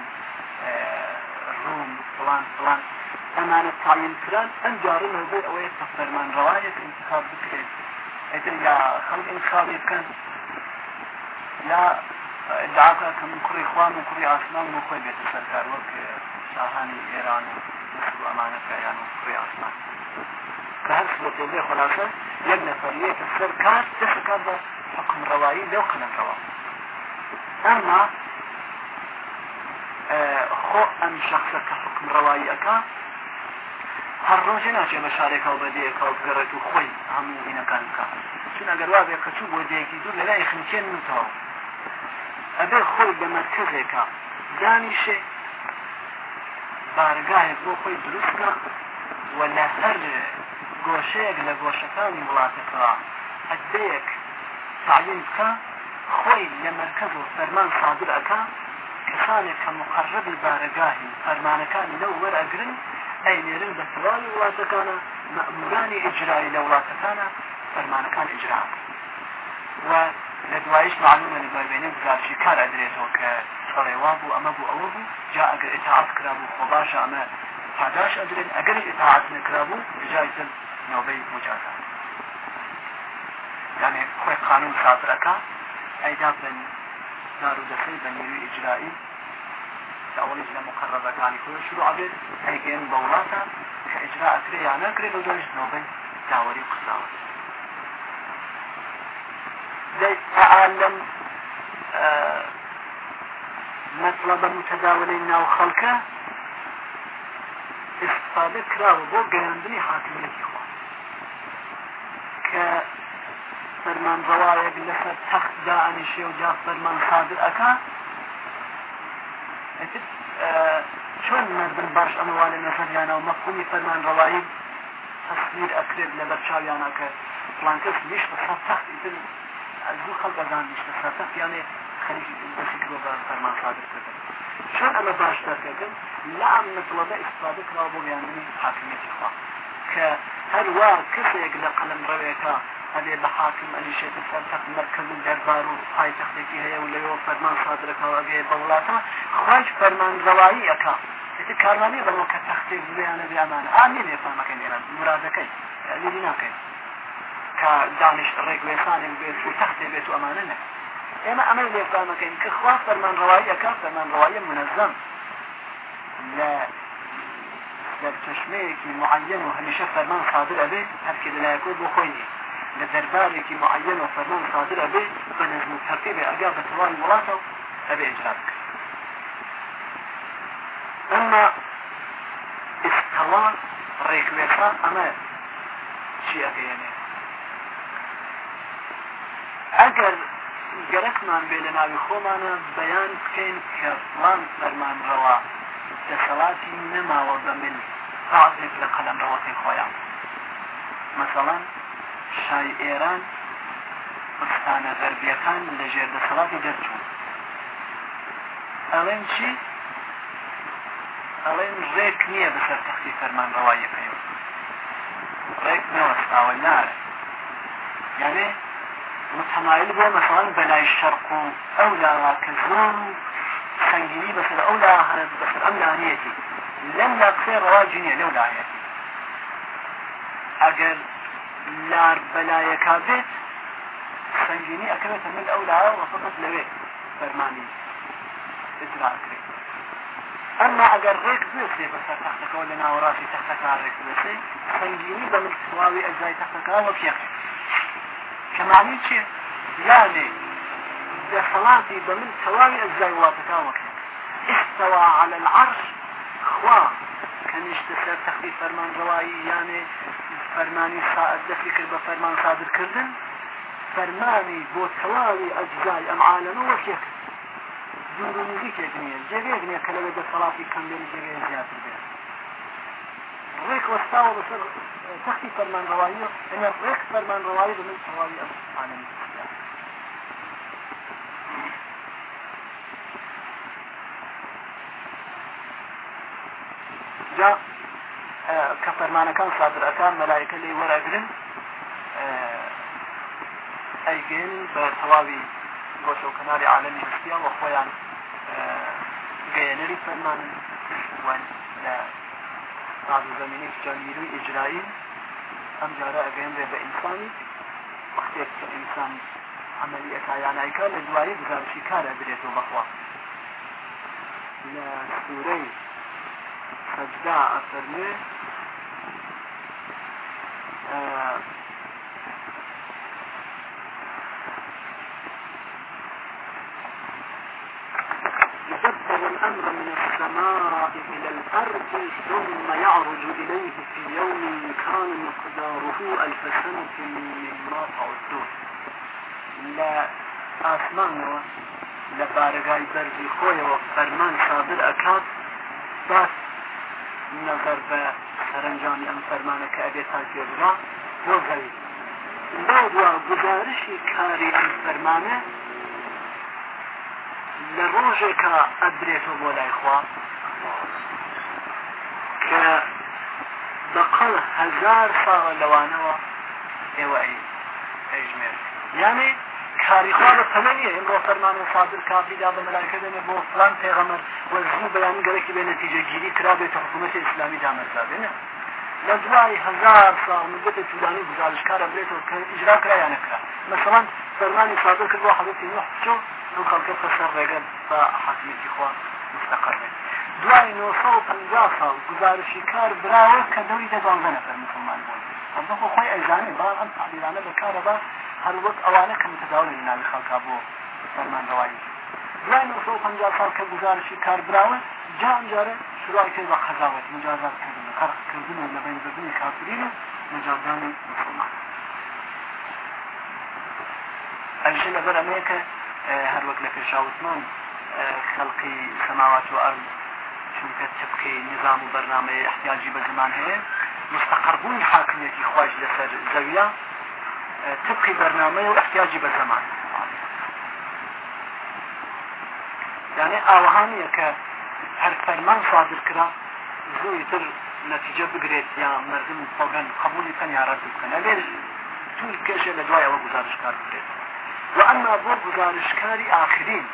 ڕوم فلان فلان. ئەمانە تاین کران ئەم جارن بۆ ئەوەیە کە فەرمان ڕواایەک انتخاب بکرێت. ئەتر یا خەڵک انتخابی بکەن یا ادعاکە کە من کوڕی خوان و کوڕی ئاسمان و خۆی بێتە سەرکار وەک شاهانی ئێران و مصر و ئەمانەکە یان و کوڕی ئاسمان کە هەر سبەتێ بێ خلاصە یەک نەفەریەکە سەرکار دەسەکات بە حکم ڕەوایی لەو قەلەم ڕەوا ئەمما خۆ ئەم شخصە کە حکم ڕەواییەکە هەر ڕۆژێ ناچێ بە و بەدەیەکە و گەڕێت و خۆی هەموو ئینەکان بکە چون ئەگەر وابێ کە چوو بۆ دەیەکی دوور لە لای خنچێن نوتەوە ئەبێ خۆی لە مرکزێکە دانیشێ بارگایەک بۆ خۆی دروستکە و لە هەر گۆشەیەک لە گۆشەکانی وڵاتەکەەوە ئەدەیەک تعین بکە خۆی لە مرکز و فەرمان صادر ئەەکە کەسانێک کە مقرڕبی بارەگاهی فەرمانەکانی لەو وەرئەگرن ئەینێرن بە تەواوی وڵاتەکانە مەمورانی ئجرایی لە وڵاتەکانە فەرمانەکان ئجرا و لە دوایش معلومە لەباربێنێ گزارشی کار ئەدرێتەوە کە سەڵێوا بوو ئەمە بوو ئەوە بوو جا ئەگەر ئتاعات کرا بوو خۆ باشە ئەمە پاداش ئەدرێن ئەگەر ئتاعات نکرا بوو جایزن نوبەی مجازات یعنی خۆی قانون سازرەکە ئەیدا بن دارودەخەی بە نیروی ئیجرایی ئەوەیش لە مقررەکانی خۆ شروع ئەبێت هەیگەن بە وڵاتە کە ئجرا ئەکرێ یان نەکرێت بە دۆژ نوبەی داوەری و قساوە تعلم مطلب متداول ناو خەڵکە استفاده کراوە بۆ گەاندنی حاکمیەتی خۆ. کە فەرمانڕەوایەک لەسەر تەخت دانیشێ و جا فەرمان خادر ئەکا. چۆن مردن باش ئەمەوانە نەفەریانە و مەفهومی فەرمان ڕەوایی تەسیر ئەکرێت لە بەرچاویانە کە فلانکەس نیشتە سەر تەختیتن ئەز دوو خەڵ بەزان نیشتە سەر تەخت یانێ خەریکی دەسی کرۆبان فەرمان خادر کردن. چۆن ئەمە باش دەکەن لام نەتڵەبە ئیسپادە کراوە بۆ گەاندنی حاکمیەتی خواست کە هەروە کەسێک لە قەلم ڕەوێکە ئەبێ بە حاکم ئەلیشێت سەرتەق مرکز و دەربار و پایتەختێکی هەیە و لەوە فەرمان صادرەکەەوە بێ بە وڵاتە خۆش فەرمان ڕەوایی ئەەکە. ئتی کارمانی بەڵەوە کە تەختێک بێیانە بێمانە ئامی لێفامەکەی لێران مرادەکەی. لیری ناکەین. کە دانیش ڕێک وێسانێک بێت و تەختێ بێت و ئەمانە نە. ئێمە ئەمە لێفامەکەین کە خوا فەرمان ڕەوایی ئەەکە فەرمان ڕەوایە منەزەم لە در چشمەیەکی معین و هەمیشە فەرمان صادر ئەبێت هەرکی لەلایەکۆ بۆ خۆی لە دەربارێکی معین و فەرمان صادر ئەبێ بە نەزم و تەرتیب ئەگا بە تەواوی وڵاتە ئەبێ ئجرا بکە ئەمما ئستەوا ڕێکوێسا ئەمە چی ئەگەیەنێ ئەگەر گەرەکمان بێ لە ناوی خۆمانە بەیان بکەین کە فەرمانڕەوە دەسەڵاتی نەماوە بە من بعضێک لە قەلەمڕەوەکەی خۆیان. مثلا شای ئێران پستانە غەربیەکان لە ژێر دەسەڵاتی دەرچوون. ئەڵێن چی؟ ئەڵێن ڕێک نییە بەسەر تەختی فەرمان ڕەوایی پێوە ڕێک نەوەستاوە نارە یعنی متمایل بۆ مەسەڵەن بەلای شەرق و ئەو لاوا کە زۆر و بەسەر ئەو لا هەنە بەسەر ئەم لانیەتی لەم لا قسەی ڕەواجی نییە لەو لایەتی ئەگەر لار بەلایەکا بێت سنگینی ئەکرێتە من ئەو لا وەفقت لەوێ فەرمانی اجرا کرێت ئەمما ئەگەر ڕێک بێسێ بەسەر تەختەکەەوە لە ناوەڕاستی تەختەکە ڕێک بێسێ سنگینی بە من تواوی ئەجای تەختەکە وە پێکرێت كمعني چی دەسەڵاتی بە من تەواوی ئەزای واتەکاوەکە استوى على العرش خوا. کەنیشتە سەر تەختی فەرمانڕەوایی یانێ فەرمانی ساعت دەستی کرد بە فەرمان سادرکردن. فەرمانی بۆ تەواوی ئەجزای ئەم عالەمە وەکێک. دوور و نزیکێک نییە جێگەیەک نییە کە لەوێ دەسەڵاتی کەم لێن جێگەیە زیاتر بێت ڕێک وەستاوە بەسەر تەختی فەرمانڕەوایی ئەمە ڕێک فەرمانڕەوایی بە من تەواوی ئەم عالەمی جا کە فەرمانەکان سادرەکان مەلایکە لێ وەرەگرن ئەیگەن بە تەواوی گۆشە و کەناری عالەمی هەستیا وە خۆیان گەیەنەری فەرمانن لە بعض زمینی جانیروی اجرایی ئەم جارە ئەگەێنرێ بە ئینسانی وەختێک کە ئینسان عملی ئەکایانایکە لە دوایی گزارشی کارە برێتەوە بەخوا. لە سوورەی سەجدا ئەفەرمێ الأمر من السماء إلى الأرض ثم يعرج إليه في يوم كان مقداره ألف سنة مما تعدون لا آسمان لە بارگای بەرزی خۆیەوە فەرمان ئەکات باس نظر بە سەرنجامی ئەم فەرمانە کە ئەبێت تا پێبرا بۆ زەوی لەوا گزارشی کاری ئەم فەرمانە لە ڕۆژێکە ئەدرێتەوە بۆ لای خوا. کە بەقەڵ هزار ساڵە لەوانەوە ئێوە ئەیژمێر یانێ کاریخوا بە پەمەنیە ئەمڕۆ فەرمان و صادر کابیدا بە مەلایکە دێنێ بۆ فلان پێغەمەر وەزوو بەیانی گەرەکی بێ نەتیجە گیری کرا بێتە حکوومەتی ئیسلامی دامەزا بێنە لە دوای هزار ساڵ مدت طولانی گزارشکارە بێتەوە کە ئیجرا کرا. یان نەکرا مثلا فەرمانی صادر کرد بۆ حەزەتی نوح چۆ ئەو خەڵکە خەسەر ڕێگەن بە حەکمیەتی خوا مستقر بێت. دوای 950 ساڵ گزارشی کار براوە کە دەوری دەدانزە نەفەر مسلمان بوون ئەمە خۆی ئەزانێ با ئەم تعبیرانە بەکارە بە هەر وەک ئەوانە کە متداول لە ناوی خەڵکا بۆ فەرمانڕەوایی دوای 950 ساڵ کە گزارشی کار براوە جا ئەمجارە شروعی کرد بە قەزاوەت مجازات کردن. قەرقکردن و لەبین بردنی کافرین و مجازانی مسلمان. ئەژە لەبەر ئەمەیە هەر وەک لە پێشاوتمان خەڵقی سەماوات و ئەرض چونکە تبقی نظام و بەرنامەیە احتیاجی بە زمان هەیە مستقر بوون حاکمیەتی خواش لەسەر زەویە طبق برنامه و احتیاجی به زمان. یعنی ئاوهانە کە هەر فەرمان صادر کرا زۆرتر نەتیجە بگرێت یا مردم بەگەن قبولی کەن یارە بکەن لێر توی کێشە لە دوایەوە گزارشکار بکرێت و ئەما بۆ گزارشکاری ئاخرین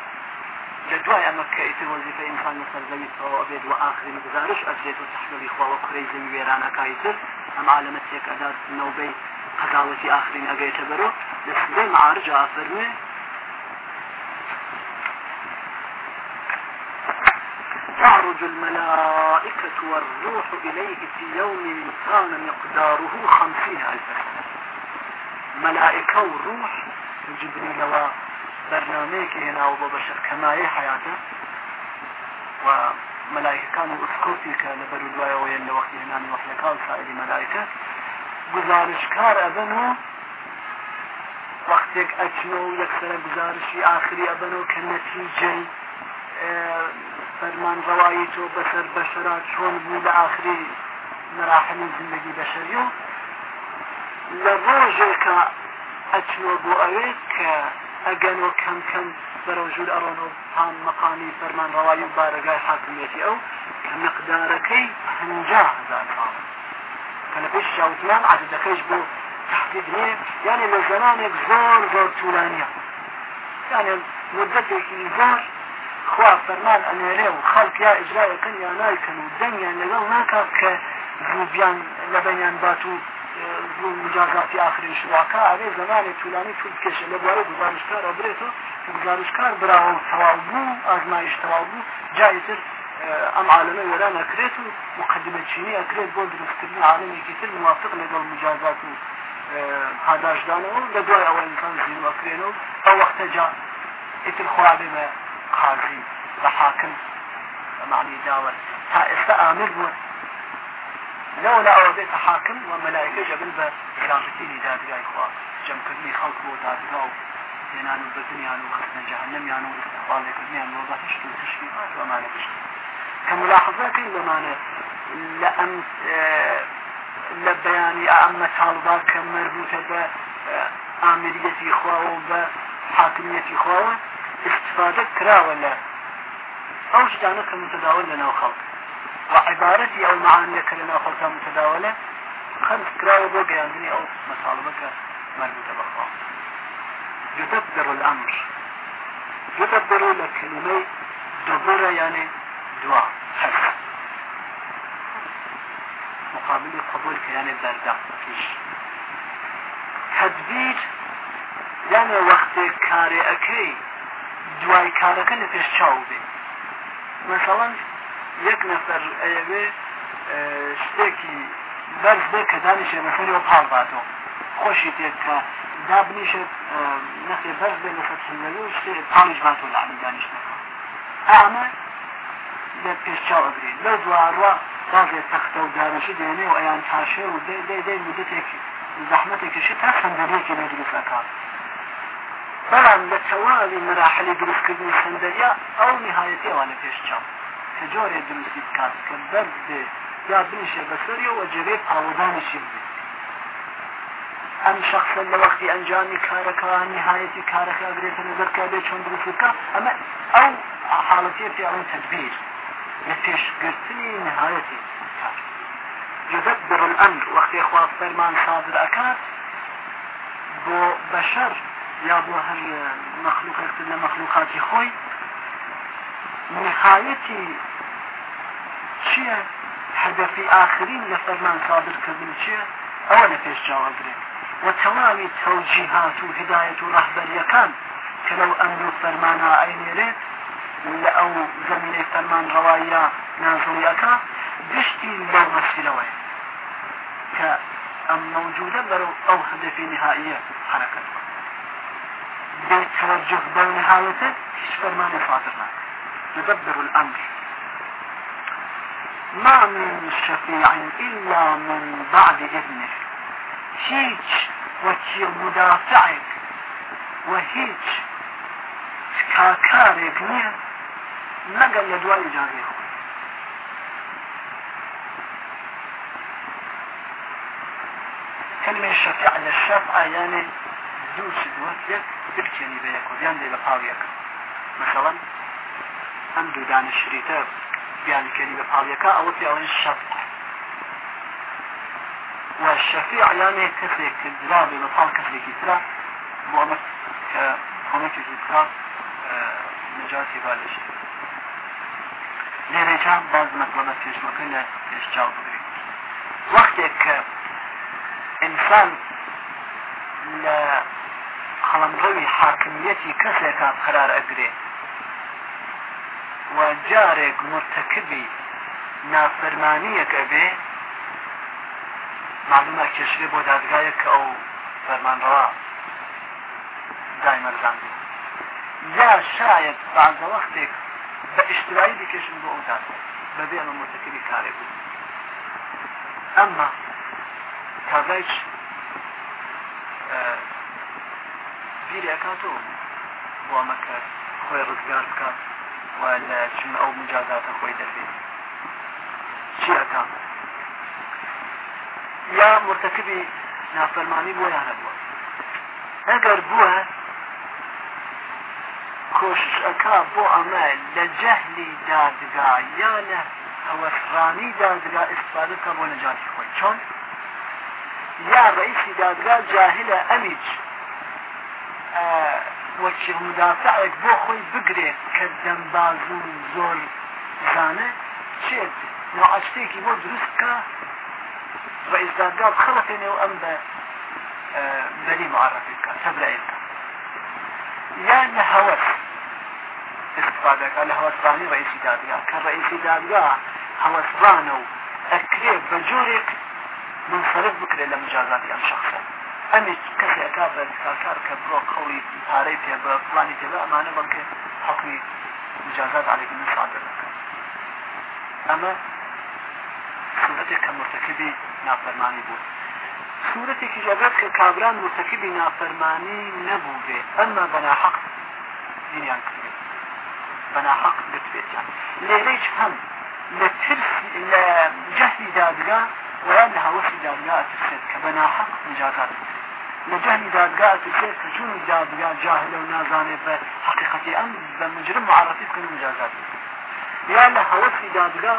لە دوای ئەمەکەیت وەزیفە ئینسانی سەرزەویەوە بێت و آخرین گزارش ئەجێت و تحملی خواوە کوڕی زەوی وێرانەکایتر ئەم عالەمەتێک ئەدات نەوبەی قضاوتي آخرين أجيت برو لسبي معارج آفرمي تعرج الملائكة والروح إليه في يوم كان مقداره خمسين ألف ملائكة والروح جبريل و برنامجك هنا وببشر كماية حياته وملائكة كانوا اسكوتيك لبرو دوايا وين لوقت هنا وحيكا وسائل ملائكة گزارش کار ئەبن و وەختێک ئەچنە و یەکسرە گزارشی ئاخری ئەبن و کە نەتیجەی فەرمان ڕەوایی تۆ بەسەر بەشرات چۆن بوو لە ئاخری مراحلی زندگی بەشەری و لە ڕۆژێکە ئەچنۆ بۆ ئەوێ کە ئەگەن و کەم کەم بەرەوژور ئەڕۆن و پان مەقامی فەرمان ڕەوایی و بارەگای حاکمیەتی ئەو کە مقدارەکەی هەنجا هزار ساڵ کە لە پێش شاوتمان عددەکەیش بۆ تحقیق نییە یعنی لە زمانێک زۆر زۆر توولانیە یعنی مدتێکی زۆر خوا فەرمان ئەنێرێ و خەڵک یا ئجرایەکەن یا نایکەن و دەنگیان لەگەڵ ناکات کە زوبیان لە بەیان بات و مجازاتی آخرین شواکە ئەوێ زمانی طولانی طول کێشە لە بوارە گزارشکار ئەبرێتەوە کە گزارشکار براوە و تەواو بوو ئازمایش تەواو بوو جایتر ئەم عالمە وەرا نەکرێت و مقدمە چینی ئەکرێت بۆ دروستکردنی عالمێکی تر موافق لەگەڵ مجازات و پاداشدانەوە لە دوای ئەوە ئینسان زین وەکرێنەوە ئەو وەختە جا. ئیتر خوا بێمە قاضي. وحاكم معني داور تا ئێستا ئامر بووە لەولا ئەوە بێتە حاکم و مەلایکە جەبن بە خلافتینی دادگای خوا. خەڵک بۆ دادگا و هێنان و بردنیان و خستنە جەهەنەمیان و استقبالێکردنیان بۆ بەهشت و تشریفات وەمانە پشت کە ملاحظەکەی لەمانە لە ئەم لە بەیانی ئەمە تاڵبا کە مربوطە بە ئامریەتی خواوە و بە حاکمیەتی خواوە استفادە کراوە لە ئەو شتانە کە متداول لەناو خەڵک وعبارەتی ئەو معانیەکە لەناو خەڵکە متداولە خەرج کراوە بۆ گەیاندنی ئەو مەساڵبەکە مربوطە بەخوا يدبر الأمر. يدبر لكلمة دبر يعني دعاء حس مقابل قبول يعني بردع فيش تدبير يعني وقت كاري أكي دوای کارەکە لە پێش چاو بێ مثلەن یەک نەفەر ئەوێ شتێکی بەرز بێ کە دانیشێ مەسەریەوە پاڵباتەوە خۆشی تێت کە دابنیشت نەخێ بەرز بێ لە سەرسنەوە شتێ پاڵیش باتۆ لە علی دانیشتەکە ئامە لە پێش چاو ئەگرێت لە دواڕوا بازێ تەختە و دارەشی دێنێ و ئەیان تاشێ و دەی دەی دەی مدتێکی زەحمەتێکیشی تا سندەرێکی لە دروستەکات بەڵام لە تەواوی مراحلی دروستکردنی سندەریا ئەو نهایەتی ئەوانە پێش چاو کە جۆرێ دروستی بکات کە بەرز بێ یا بنیشە بەسەریەوە جێبێ پاڵدانشی بێت ئەم شخصە لە وەختی ئەنجامی کارەکەوان نهایەتی کارەکە ئەگرێتە نظرکە بێ چۆن دروست بکە ئەمە ئەو حاڵەتی پیاڵن تدبیر. لە پێشگرتنی نهایەتی کار يدبر الأمر وقت إخوة فرمان صادر أكاد بو بشر یا بۆ هەر مەخلوقێکتر لە مەخلوقاتی خۆی. نهایەتی چییە؟ هەدەفی ئاخرین لە فەرمان سادرکردن چییە؟ ئەوە لە پێش جاوەگرێت و تەواوی تەوجیهات و هدایەت و ڕەحبەریەکان کە لەو ئەمر و فەرمانە ئەینێرێت لە ئەو زمینەی فەرمان ڕەوایە نازڵیەکە گشتی لەو مەسیلەوەی کە ئەم موجودە بەرەو ئەو هەدەفی نهائیە حرەکەت بالتوجه بين نهايته إيش فرمان صادرنا يدبر الأمر. ما من شفيع إلا من بعد إذنه. هيج وكي مدافعك وهيج كاكارك نية نقل لدواء اجازيه كلمة الشفيع للشفعة يعني دوو شدوەت بکێنی بە یەک بیان لێ لە پاڵ یەک مثلەن ئەم دوو دانە شریتە بیانکەنی بە پاڵیەکە ئەوە پیاڵێن شەف و شەفیع یانێ کەسێک درا بێ بە پاڵ کەسێکی لێرەجا باز مەطلبە پێشمەکە لە پێشچاو بگرێت وەختێک کە ئینسان لە قەڵمڕەوی حاکمیەتی کەسێکا قرار ئەگرێ و جارێک مرتکبی نافەرمانیەک ئەبێ معلومە کێشرێ بۆ دادگایە کە ئەو فەرمانڕەوە دایمەرزان بێ. یا شاید بعضە وەختێک بە ئیشتایی بکەشن بۆ ئەوتان بەبێ ئەمە مرتەکەی کارێ بوو. ئەمما کابراایش بیرەکاتەوە بۆ ئەمەکە خۆی ڕزگار بکات و لە چم ئەو مجازاتە خۆی دەبێت چیەکان یا مرتەکەبی نافەرمانی بۆ یانە بووە. ئەگەر بووە کۆشش ئەکا بۆ ئەمە لە جەهلی دادگا یا لە هەوەسڕانی دادگا ئستفادەکە بۆ نەجاتی خۆی. چۆن؟ یا ڕئیسی دادگا جاهلە ئەمیج وەکی مدافعێک بۆ خۆی بگرێت کە دەمباز و زۆر زانە چێت؟ نوعشتێکی بۆ دروستکە ڕئیس دادگا بخەڵەکەنێ و ئەم بە بەری معرفی بکە تەبرایەکە. یا لە هەوەس. استفادەکە لە هەوەسڕانی ڕئیسی دادگا. کە ڕئیسی دادگا هەوەسڕانە و ئەکرێ بە جۆرێک منصرف بکرێت لە مجازاتی ئەم شخصە. ئەمی کەسێکا بە کار کە بڕۆ قوڵی پارەی پێ بە پلانی پێ ئەمانە بڵکە حکمی مجازات عليك من صادر ئەمە سورەتێک کە مرتکبی نافەرمانی بوو. سوورەتێکی جەبێت کە کابران مرتکبی نافەرمانی نەبوو بێ. ئەمما بەناحەق دینیان کردێت بەناحەق گرتبێتیان لێرەیش هەم لە ترسی لە جەهلی دادگا ویان لە هەوەسی دادگا ئەترسێت کە بەناحەق مجازات. لە جەهلی دادگا ئەترسێت کە چون دادگا جاهلە و نازانێت بە حقیقەتی ئەم بە مجرم معرفی بکەن مجازات. یا لە هەوەسی دادگا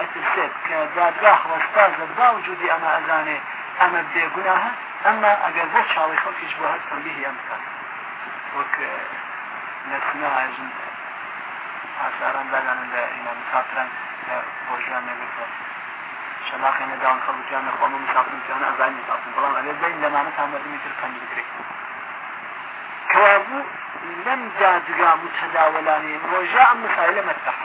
ئەترسێت کە دادگا هەوەستا با وجودی ئەمە ئەزانێ ئەمە بێگوناهە ئەمما ئەگەر بۆ چاوی خەڵکیش بۆ هەر تەنبیه ئەم بکات وەک لە سناژن ئاساران داگانن لە ئینا مسافران بۆ ژیان نەگرتوە شەلاقی نەداون خەڵکیان نەخۆم مسافران ئەزانی مسافرن بەڵام ئەگەر بین لەمانە تامەرمی تر پەنج بگرێت کەوابوو لەم دادگا متداولانی ڕۆژا ئەم مسائلە مەتەح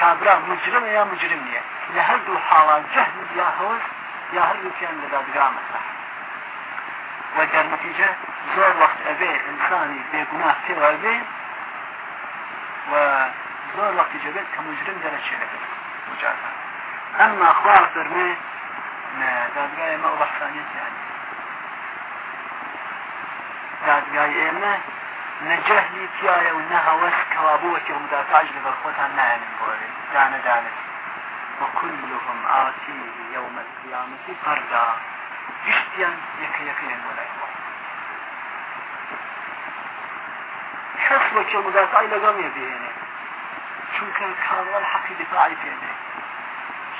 کابرا مجرم یا مجرم نییە لە هەردوو حاڵان جەهل یا هەوەس یا هەردووکیان لە دادگا مەتەح و دەرنەتیجە زۆر وەخت ئەبێ ئینسانی بێگونا پێوە بێ و زۆر وەختی جەبێت کە مجرم دەرەچێ لەبێت مجازات ئەمما خوا فەرمێ دادگای ئێمە بەحسانیت یانی دادگای ئێمە نەجەهلی تایە و نەهەوەس کەوابووەکی مدافعج لەبەر خۆتان نایەنن بۆێ دانە دانت. وكلهم آتيه يوم القيامة فردا. گشتیان یەکە یەکەیان بۆ لای کەس وەکێ مدافعی لەگەڵ یە بهێنێ؟ چونکە کاڵوان حەقی دفاعی پێدێ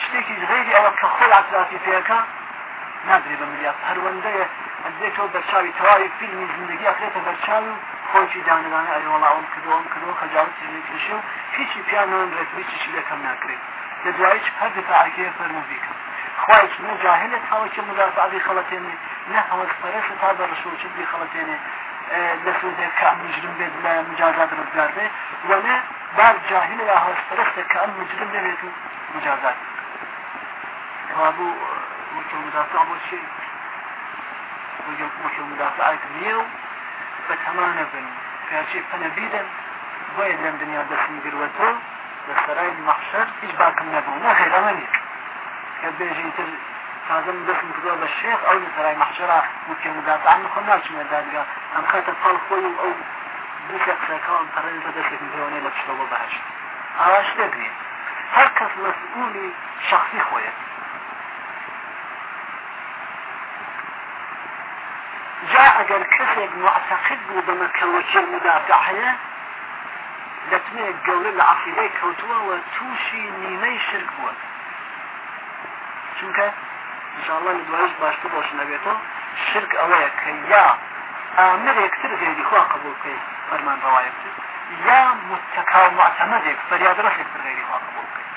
شتێکی غیری ئەوە کە خۆی ئاطرافی پێەکە نادرێ بە ملیات هەروەندەیە ئەدێتەوە بەرچاوی تەواوی فیلمی زندگی ئەخرێتە بەرچاوی و خۆی دانەدانە ئەوڵاوم کردەوەم کردەوە خەجاوت کردێ و هیچی پیانان ڕێت هیچی لەکەم ناکرێت لە دوایش هەر دفاعەکەی فەرمو بیکەم. خواهش نه جاهلت هوا که مدافع بی خلطینه نه هوا سپرس تا بر رسول چه بی خلطینه لسوز ام مجرم بید مجازات رزگار بید و نه بار جاهل سپرس که ام مجرم بید مجازات. وابو وكل مدافع بو شيء وكل مدافع كبير فتمانا بن فهرشي فنبيدا باید لم دنیا دست میگروتو لسرای المحشر هیچ باکم نبو نه خیر امنیک تازم دەستم کردەوە بە شێخ ئەو سەرای مەحشرا وکە مدافعان خۆ ناچمە دادگا ئەم خەتە پاڵ خۆی و ئەو دوکە قسەکەڵم پەرێ بە دەستێک پێوەنێ لە پشتەوە بەهشت ئاواش دەگرێت هەر کەس مەسئولی شخصی خۆیە جا ئەگەر کەسێک معتەقد بوو بەمەکەوەکی مدافع هەیە دەتمێ گەورە لە عقیدەی کەوتووە و تووشی نیمەی شرک بووە چونکە انشاءله لە دوایش باشتر ڕۆشن نەبێتەوە شرک ئەوەیە کە یا ئامرێکتر غێری خوا قبول بکەی فەرمان ڕواایەکتر یا متەکا و معتەمەدێک فەریاد ڕسێکتر غێری خوا قبول بکەی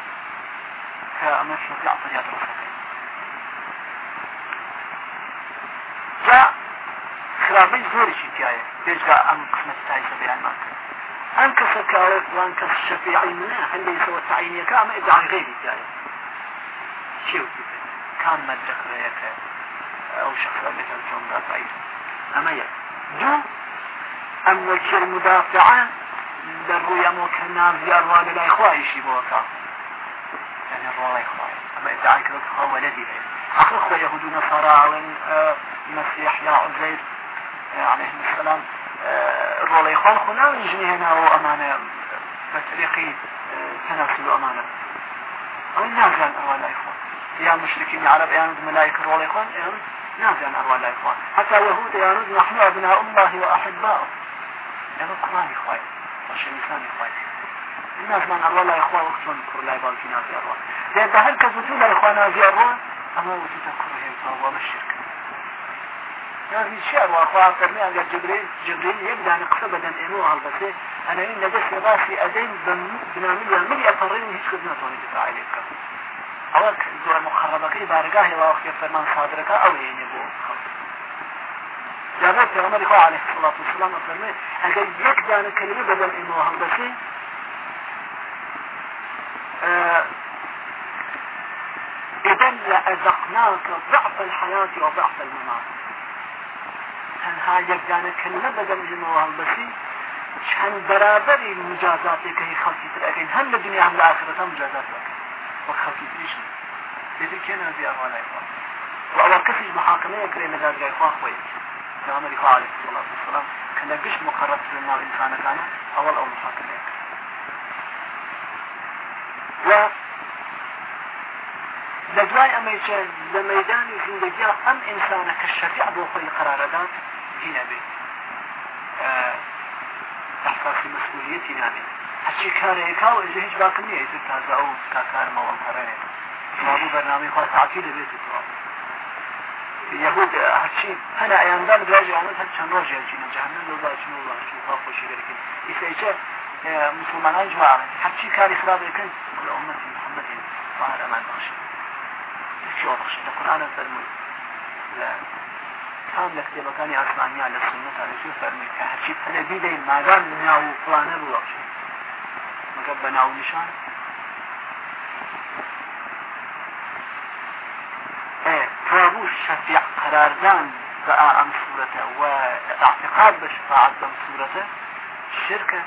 کە ئەمە شرک فەریاد ڕسەکەی جا خراپەی زۆریشی تایە پێشگا ئەم قسمەت تایسە بەیانمان کرد ئەم کەسە کارێک وان کەس شەفیعی منە هەندێک سەوە تعینیەکە ئەمە ئدعای غێری تایە چێوتی كان مدرك ريك أو شخص مثل كون دافعي أما يك دو ام وكي المدافعة للرؤيا موكنا زيار وأنا لا اخوائي شي بوكا يعني الرؤيا اخوائي اما ادعاك لك هو ولدي اخو اخوة يهود ونصارى وين مسيح يا عزير عليهم السلام الرؤيا اخوان خنا نجني هنا وامانة بطريقي تناسل امانة. وين نازل اولا اخوان يا مشركين يا عرب يا ملائكة رولي إخوان يا نازل أرواح لا إخوان حتى يهود يا نحن أبناء الله وأحباؤه يا القرآن إخوان وشنسان إخوان الناس من الله لا إخوان وقتون كر لا يبال في نازي الله لأن هل كزوتو لا إخوان نازي الله أما وتو تكره هي الله الشرك هذه الشعر وأخوة فرمي أن جبريل جبريل يبدأ نقصة بدن إنو هالبسي أنا إن نجس راسي أدين بنامل يعمل يفرين هيش خدمة توني دفاع إليك. أو دور مخربك بارقاه وأخي فرمان صادرك أو ينبو جابت پیغمبر خدا عليه الصلاة والسلام فرمي اگر یک دانه کلمه بدن إنو هالبسي إذا لأذقناك ضعف الحياة وضعف الممات. تەنها یەکدانە کلمە بەدەمژنەوە هەڵبەسی چەند بەرابەری مجازاتێکە هی خەڵکی تر ئەەکەین هەم لە دنیا هەم لە ئاخرەتە مجازات بکەن تریش لێتر کێ نازی ئەوانای خوا وأول كسج محاكمة يكري لذات جاي خواه خوي نعم عليه الصلاة والسلام. كان قش مقرب في النار إنسان كان أول أو محاكمة. و لدواي أميشا لميدان زندگي أم إنسانك الشفيع بو خوي قرارات هنا به احساسی مسئولیتی نامێت هەچی کارێکا و ئێژە هیچ باکم نییە تر تازە ئەو کاکارمەوە هەرێت بابوو بەرنامەی خوا تاعکی دەبێت یهود هەرچی هەنا ئەیاندان دراژی ئەمە هەر چەند ڕۆژێکی جەهنم لەو باچن و باشی خوا خۆشی دەرکن ئیسەیچە مسلمانان جوارن هەرچی کاری خراب دەکەن لە ئومەتی محەممەدین فهر ئەمان باشن چی ئۆبخش لە قورآن فەرمووی کام لە کتێبەکانی ئاسمانیا لە سنت لەسو فەرمی کە هەرچی پەلەبی دەین مادام ناو و فلانە بڵاش مەگە بە ناو نیشان توابوو شەفیع قراردان بە ئەم سوورەتە و اعتقاد بە شفاعت بەم سوورەتە شرکە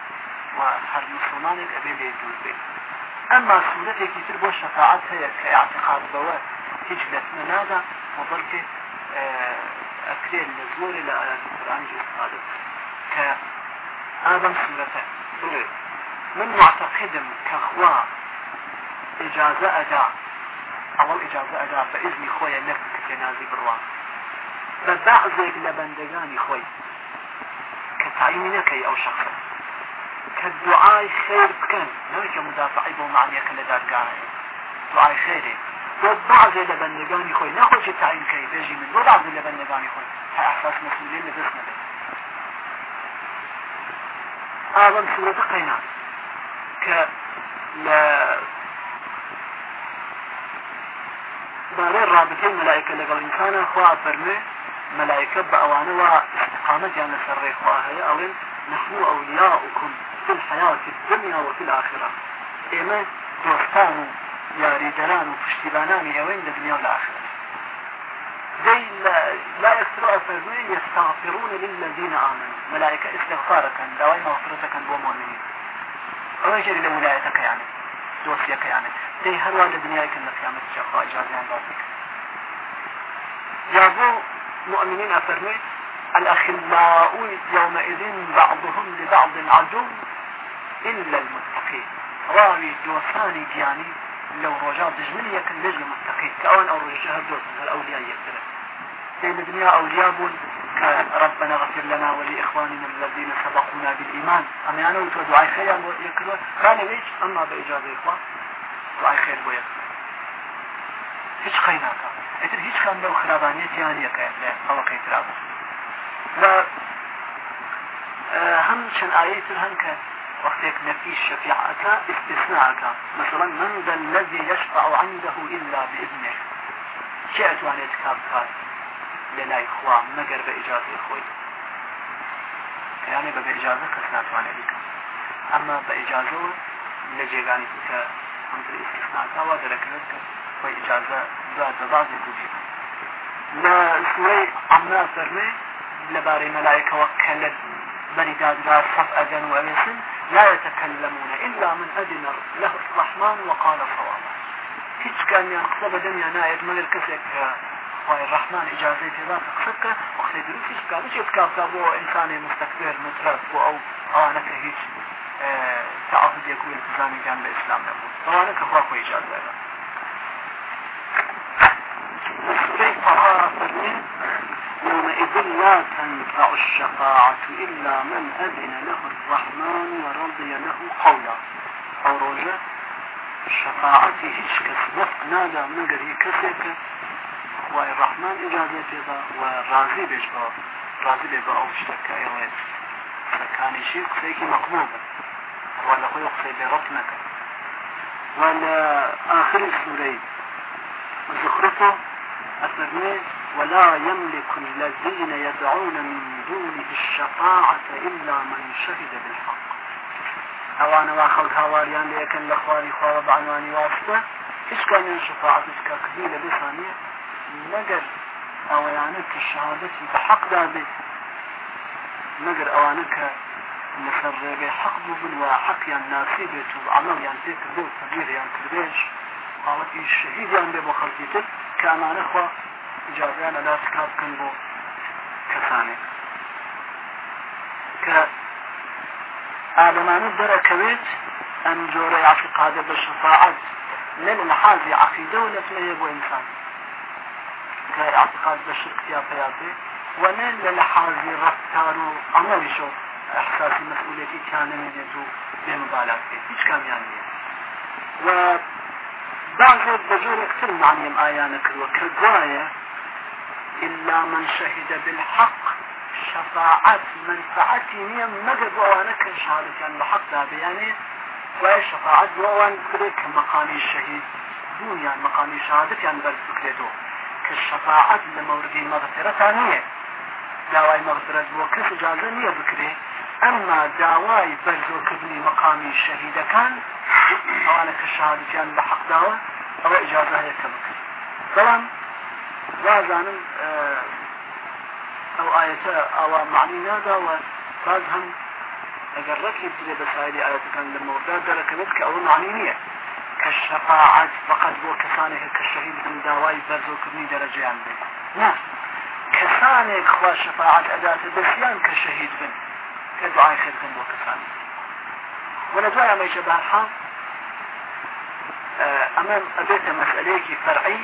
و هەر مسلمانێک ئەبێ لێ دوور بێت ئەمما سوورەتێکی تر بۆ شەفاعت هەیە کە اعتقاد بەوە هیچ دەستنە نادا و بەڵکێ أكرين لزور إلى آيات القرآن استفادة كآدم سورة بلد من معتقد كخوا إجازة أداء أول إجازة أداء بإذن خويا نفسك كنازي بروان. ببعضك لبندقاني خوي كتعينك أو شخصا كالدعاء خير بكن نوك مدافعي بو معنيك لدارقاه دعاء خيري بعضێ لە بەندەگانی خۆی نەخۆشی تاینکەی بێژی من بۆ بعضێ لە بەندەگانی خۆی تا احساس مسئولین لە دەست کە لە بارەی ڕابطەی مەلایکە لەگەڵ ئینسانە خوا فەرمێ ملائكة بأوانه واستقامت يعني سر إخواه أولين نحن أولياؤكم في الحياة الدنيا وفي الآخرة. إما دوستان یاریدەران و پشتیبانانی ئەوەین لە دنیا لە آخرت. زي لا يكثروا فرمي يستغفرون للذين آمنوا. ملائكة استغفارك دواي مغفرتك ومؤمنين أو يجري لولايتك يعني. دوسيك يعني زي هروا لدنياك القيامة شرطة إجازة عن ذلك جابوا مؤمنين أفرمي. الأخلاء يومئذ بعضهم لبعض عدو إلا المتقين. راوي دوساني دياني لو رجاء دجمني يكن لجل متقين كأوان أو رجاء هردوس الأولياء يكتر لأن الدنيا أولياء بون. ربنا اغفر لنا ولإخواننا الذين سبقونا بالإيمان. أما يعني وتو دعاء خير يكروا كان ليش؟ أما بإجازة إخوان دعاء خير بو يكروا هیچ خەیناکە ئەتر هیچ کام لەو خرابانیەتیان یەکە لە ئەوەکەی ترابە و هەم چەند ئاەتر وقتك نفي شفيعك استثناءك مثلا من ذا الذي يشفع عنده إلا بإذنه. شئت أن يتكاب كات للا إخوة مقر بإجازة إخوي يعني بإجازة كسنات وأنا بك أما بإجازة لجيغاني تلك أمر الاستثناء ودرك لك وإجازة بعد بعض الوجود لا سوري عما فرمي لباري ملائكة وكلت بني دادرا صف أذن وأبسن لا يتكلمون إلا من أذن له الرحمن وقال صوابا هیچ کامیان قسە بە دنیا نایەت مەگەر کەسێک خی ڕحمان ئجاازەی پێدا قسەکە وقتی دروستی کارچێت کافتا بۆ ئینسانی مستەکبێر مترات بۆ ئەو ئەوانەکە هیچ تعافدێک و التزامی گیان بە ئیسلام نەبوو ئەوانە کە خوا خۆی ئجازە طهارة يومئذ لا تنفع الشفاعة إلا من أذن له الرحمن ورضي له قولا. أو رجاء شفاعتي هیچ کەس نفت نادا مەگەر خوای ڕحمان ئجازێ پێدا و ڕازی بێش بە ڕازی بێ بە ئەو شتەکە ئێڵێت قسەکانیشی قسەیەکی مەقبول بن هەروە لە خۆی قسەی بێڕەت نەکەن و لە آخری سوورەی زخرفه أفرمي ولا يملك الذين يدعون من دونه الشفاعة إلا من شهد بالحق. ئەوانەوە خەڵک هاواریان لەکەن لە خواری خواوە بەعنوانی واستە هیچ کامیان شفاعتش کە کردی لە مەگەر ئەوەیانە کە شهادەتی بە حەقدا بێت مەگەر ئەوانە کە لەسەر ڕێگەی حەق بوون و حەقیان ناسی بێت و عملیان کردێ و تەبیریان کردێش حاڵەتی شەهیدیان بێ بۆ خەڵکی تر کە ئەمانە خوا جاریانە لا سکات بکەن بۆ کەسانێک کە ئادەمانە دەرەکەوێت ئەم جۆرە عقیقادە بە شفاعت لە لحاظی عقیدە و لەسمەیە بۆ ئینسان کە أعتقاد بە شرک یا پیاپێ وەنە لە لحاظی ڕفتار و عملیشە احساسی مسئولەتی تیانەمێنێت و بێمەبالات بێت هیچ کامیان نیە و بعضێک بە جۆرێکتر معنیم ئایانە کردوە کە گوایە إلا من شهد بالحق شفاعت منفعتی نییە مەگە بۆوانە کە شهادەتیان بە حەقدا بەیانێ وای شفاعت بۆوان بکرێت کە مەقامی شەهید بوونیان مەقامی شهادەتیان بەرز بکرێتەوە نییە داوای مەغفرەت بۆ کەس اجازە نییە بکرێ ئەمما داوای بەرزۆکردنی مەقامی شەهیدەکان ئەوانە کە شهادەتیان بە حەقداوە ئەوە اجازە هەیە کە بکرێت بەڵام وازانم ئەو ئاەتە ئاوا معنی ناداوە باز هەم ئەگەر ڕەکی بدرێ بە سایری ئاەتەکان لە مۆردا دەرەکەوێت کە ئەوە معنی نییە کە شەفاعات فقط بۆ کەسانێکە کە شەهید بن داوای بەرزۆکردنی دەرەجیان بێت نه. کەسانێک خوا شەفاعات ئەداتە دەستیان کە شەهید بن. کە دوعای خێرکەن بۆ کەسانی وەلە دوای ئەمەیشە بەرحام ئەمە ئەبێتە مەسئلەیەکی فەرعی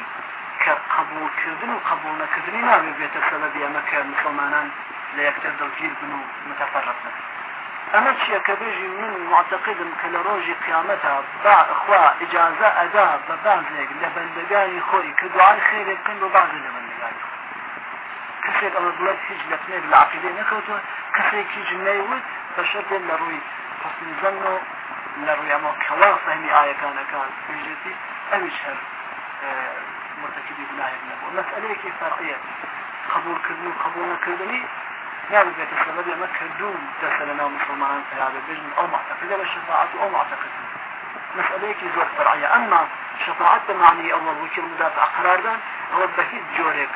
کە قبولکردن و قبول نەکردنی ناوێت بێتە سەبەب ئەمە کە مسلمانان لە یەکتر دڵگیر بن و متفرق بن. ئەمە چییە کە بێژی من معتقدم کە لە ڕۆژی قیامەتە باخوا ئجازە ئەدا بە بازێک لە بەندەگانی خۆی کە دوعای خێرێک بکەن بۆ بازی لە بەندەگانی کەسێک ئەوە بڵێت هیچ لەتنێک لە عقیدێ نەکەوتوە کەسێکی جنەیوت بە شەرێن لە ڕووی حسن زەن و لە ڕووی ئەمە کەوا فەهمی ئاەکانەکان بێژێتی ئەویش هەر مرتكبي گناه نبوه مسألة فرعية قبول كردني نكردني يعني بيت السبب ما كردون دسلنا مسلمان في هذا البجن أو معتقدة بالشفاعة أو معتقد مسألة زور فرعية. أما شفاعة معني الله وكيل مدافع قرار دان هو بهيد جورك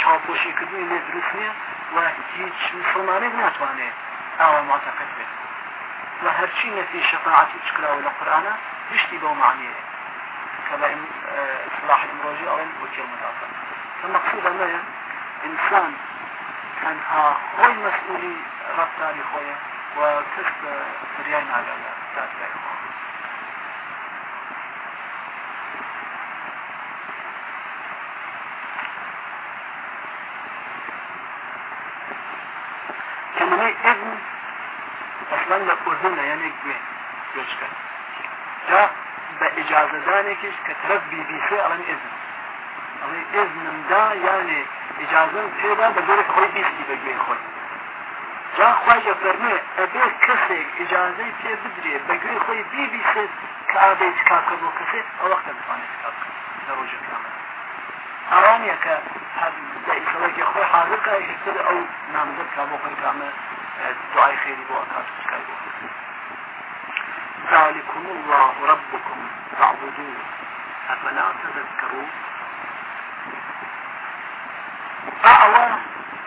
چاوپۆشی کردنی لێ دروست نییە و هیچ مسلمانێک ناتوانێت ئاوا معتقد بێت و هەرچی نەفی شفاعتی چکراوە لە قورآە هشتی بەو معنیەیە كلام إصلاح المروجي أو وكيل مدافع. تەنها خۆی مەسئولی ڕفتاری خۆیە و کەس بە فریای ناگەلە دادگای خۆ. کلمەی ئذن ئەسڵەن لە کوردنە یەنێک گوێ گوێچکە. جا بە ئیجازەدانێکیش کە تەرەف بیبیسێ ئەڵەن ئذن ئەڵێ ئێزنمدا یانێ ئجازم پێدا بە جۆرێک خۆی بیستی بەگوێ خۆی. جا خواجە فەرمێ ئەبێ کەسێک ئجازەی پێ بدرێ بەگوێ خۆی بیبیسێت کە ئابێت کاکە بۆ کەسێت ئەو وەختە بتوانێت کاک لە ڕۆژەکانە ئەوانیە کە ئیسەوەکی خۆی حاضر کار ئەو نامزد کا بۆ خۆی کامە دوای خێری بۆ ئەکات بکای بۆ. ذلكم الله ربكم فاعبدوه. أفلا تذكرون أعوى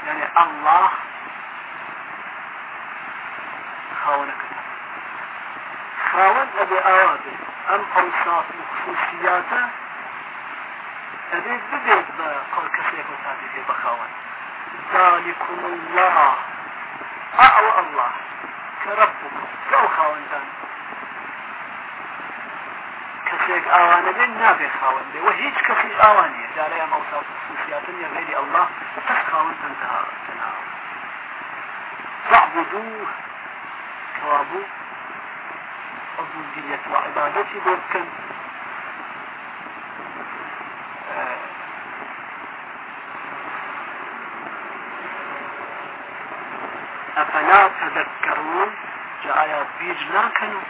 يعني الله خاونك. خاون أبي أم أوصاف خصوصياته أبي بديت بقول كسيك وتابي بخاون. ذلكم الله. أعوى الله. كربكم. كو خاون ذلك کەسێک ئاوانە بێن نابێ خاوەن بێ و هیچ کەسی ئاوانیە جارە ئەم ئەوسا خصوصیاتن یە غێری ئەله تەس خاوەن تەنها تەنها فاعبدوه كوابو عبودية وعبادتي بوكن أفلا تذكرون جاء بيج ناكنوا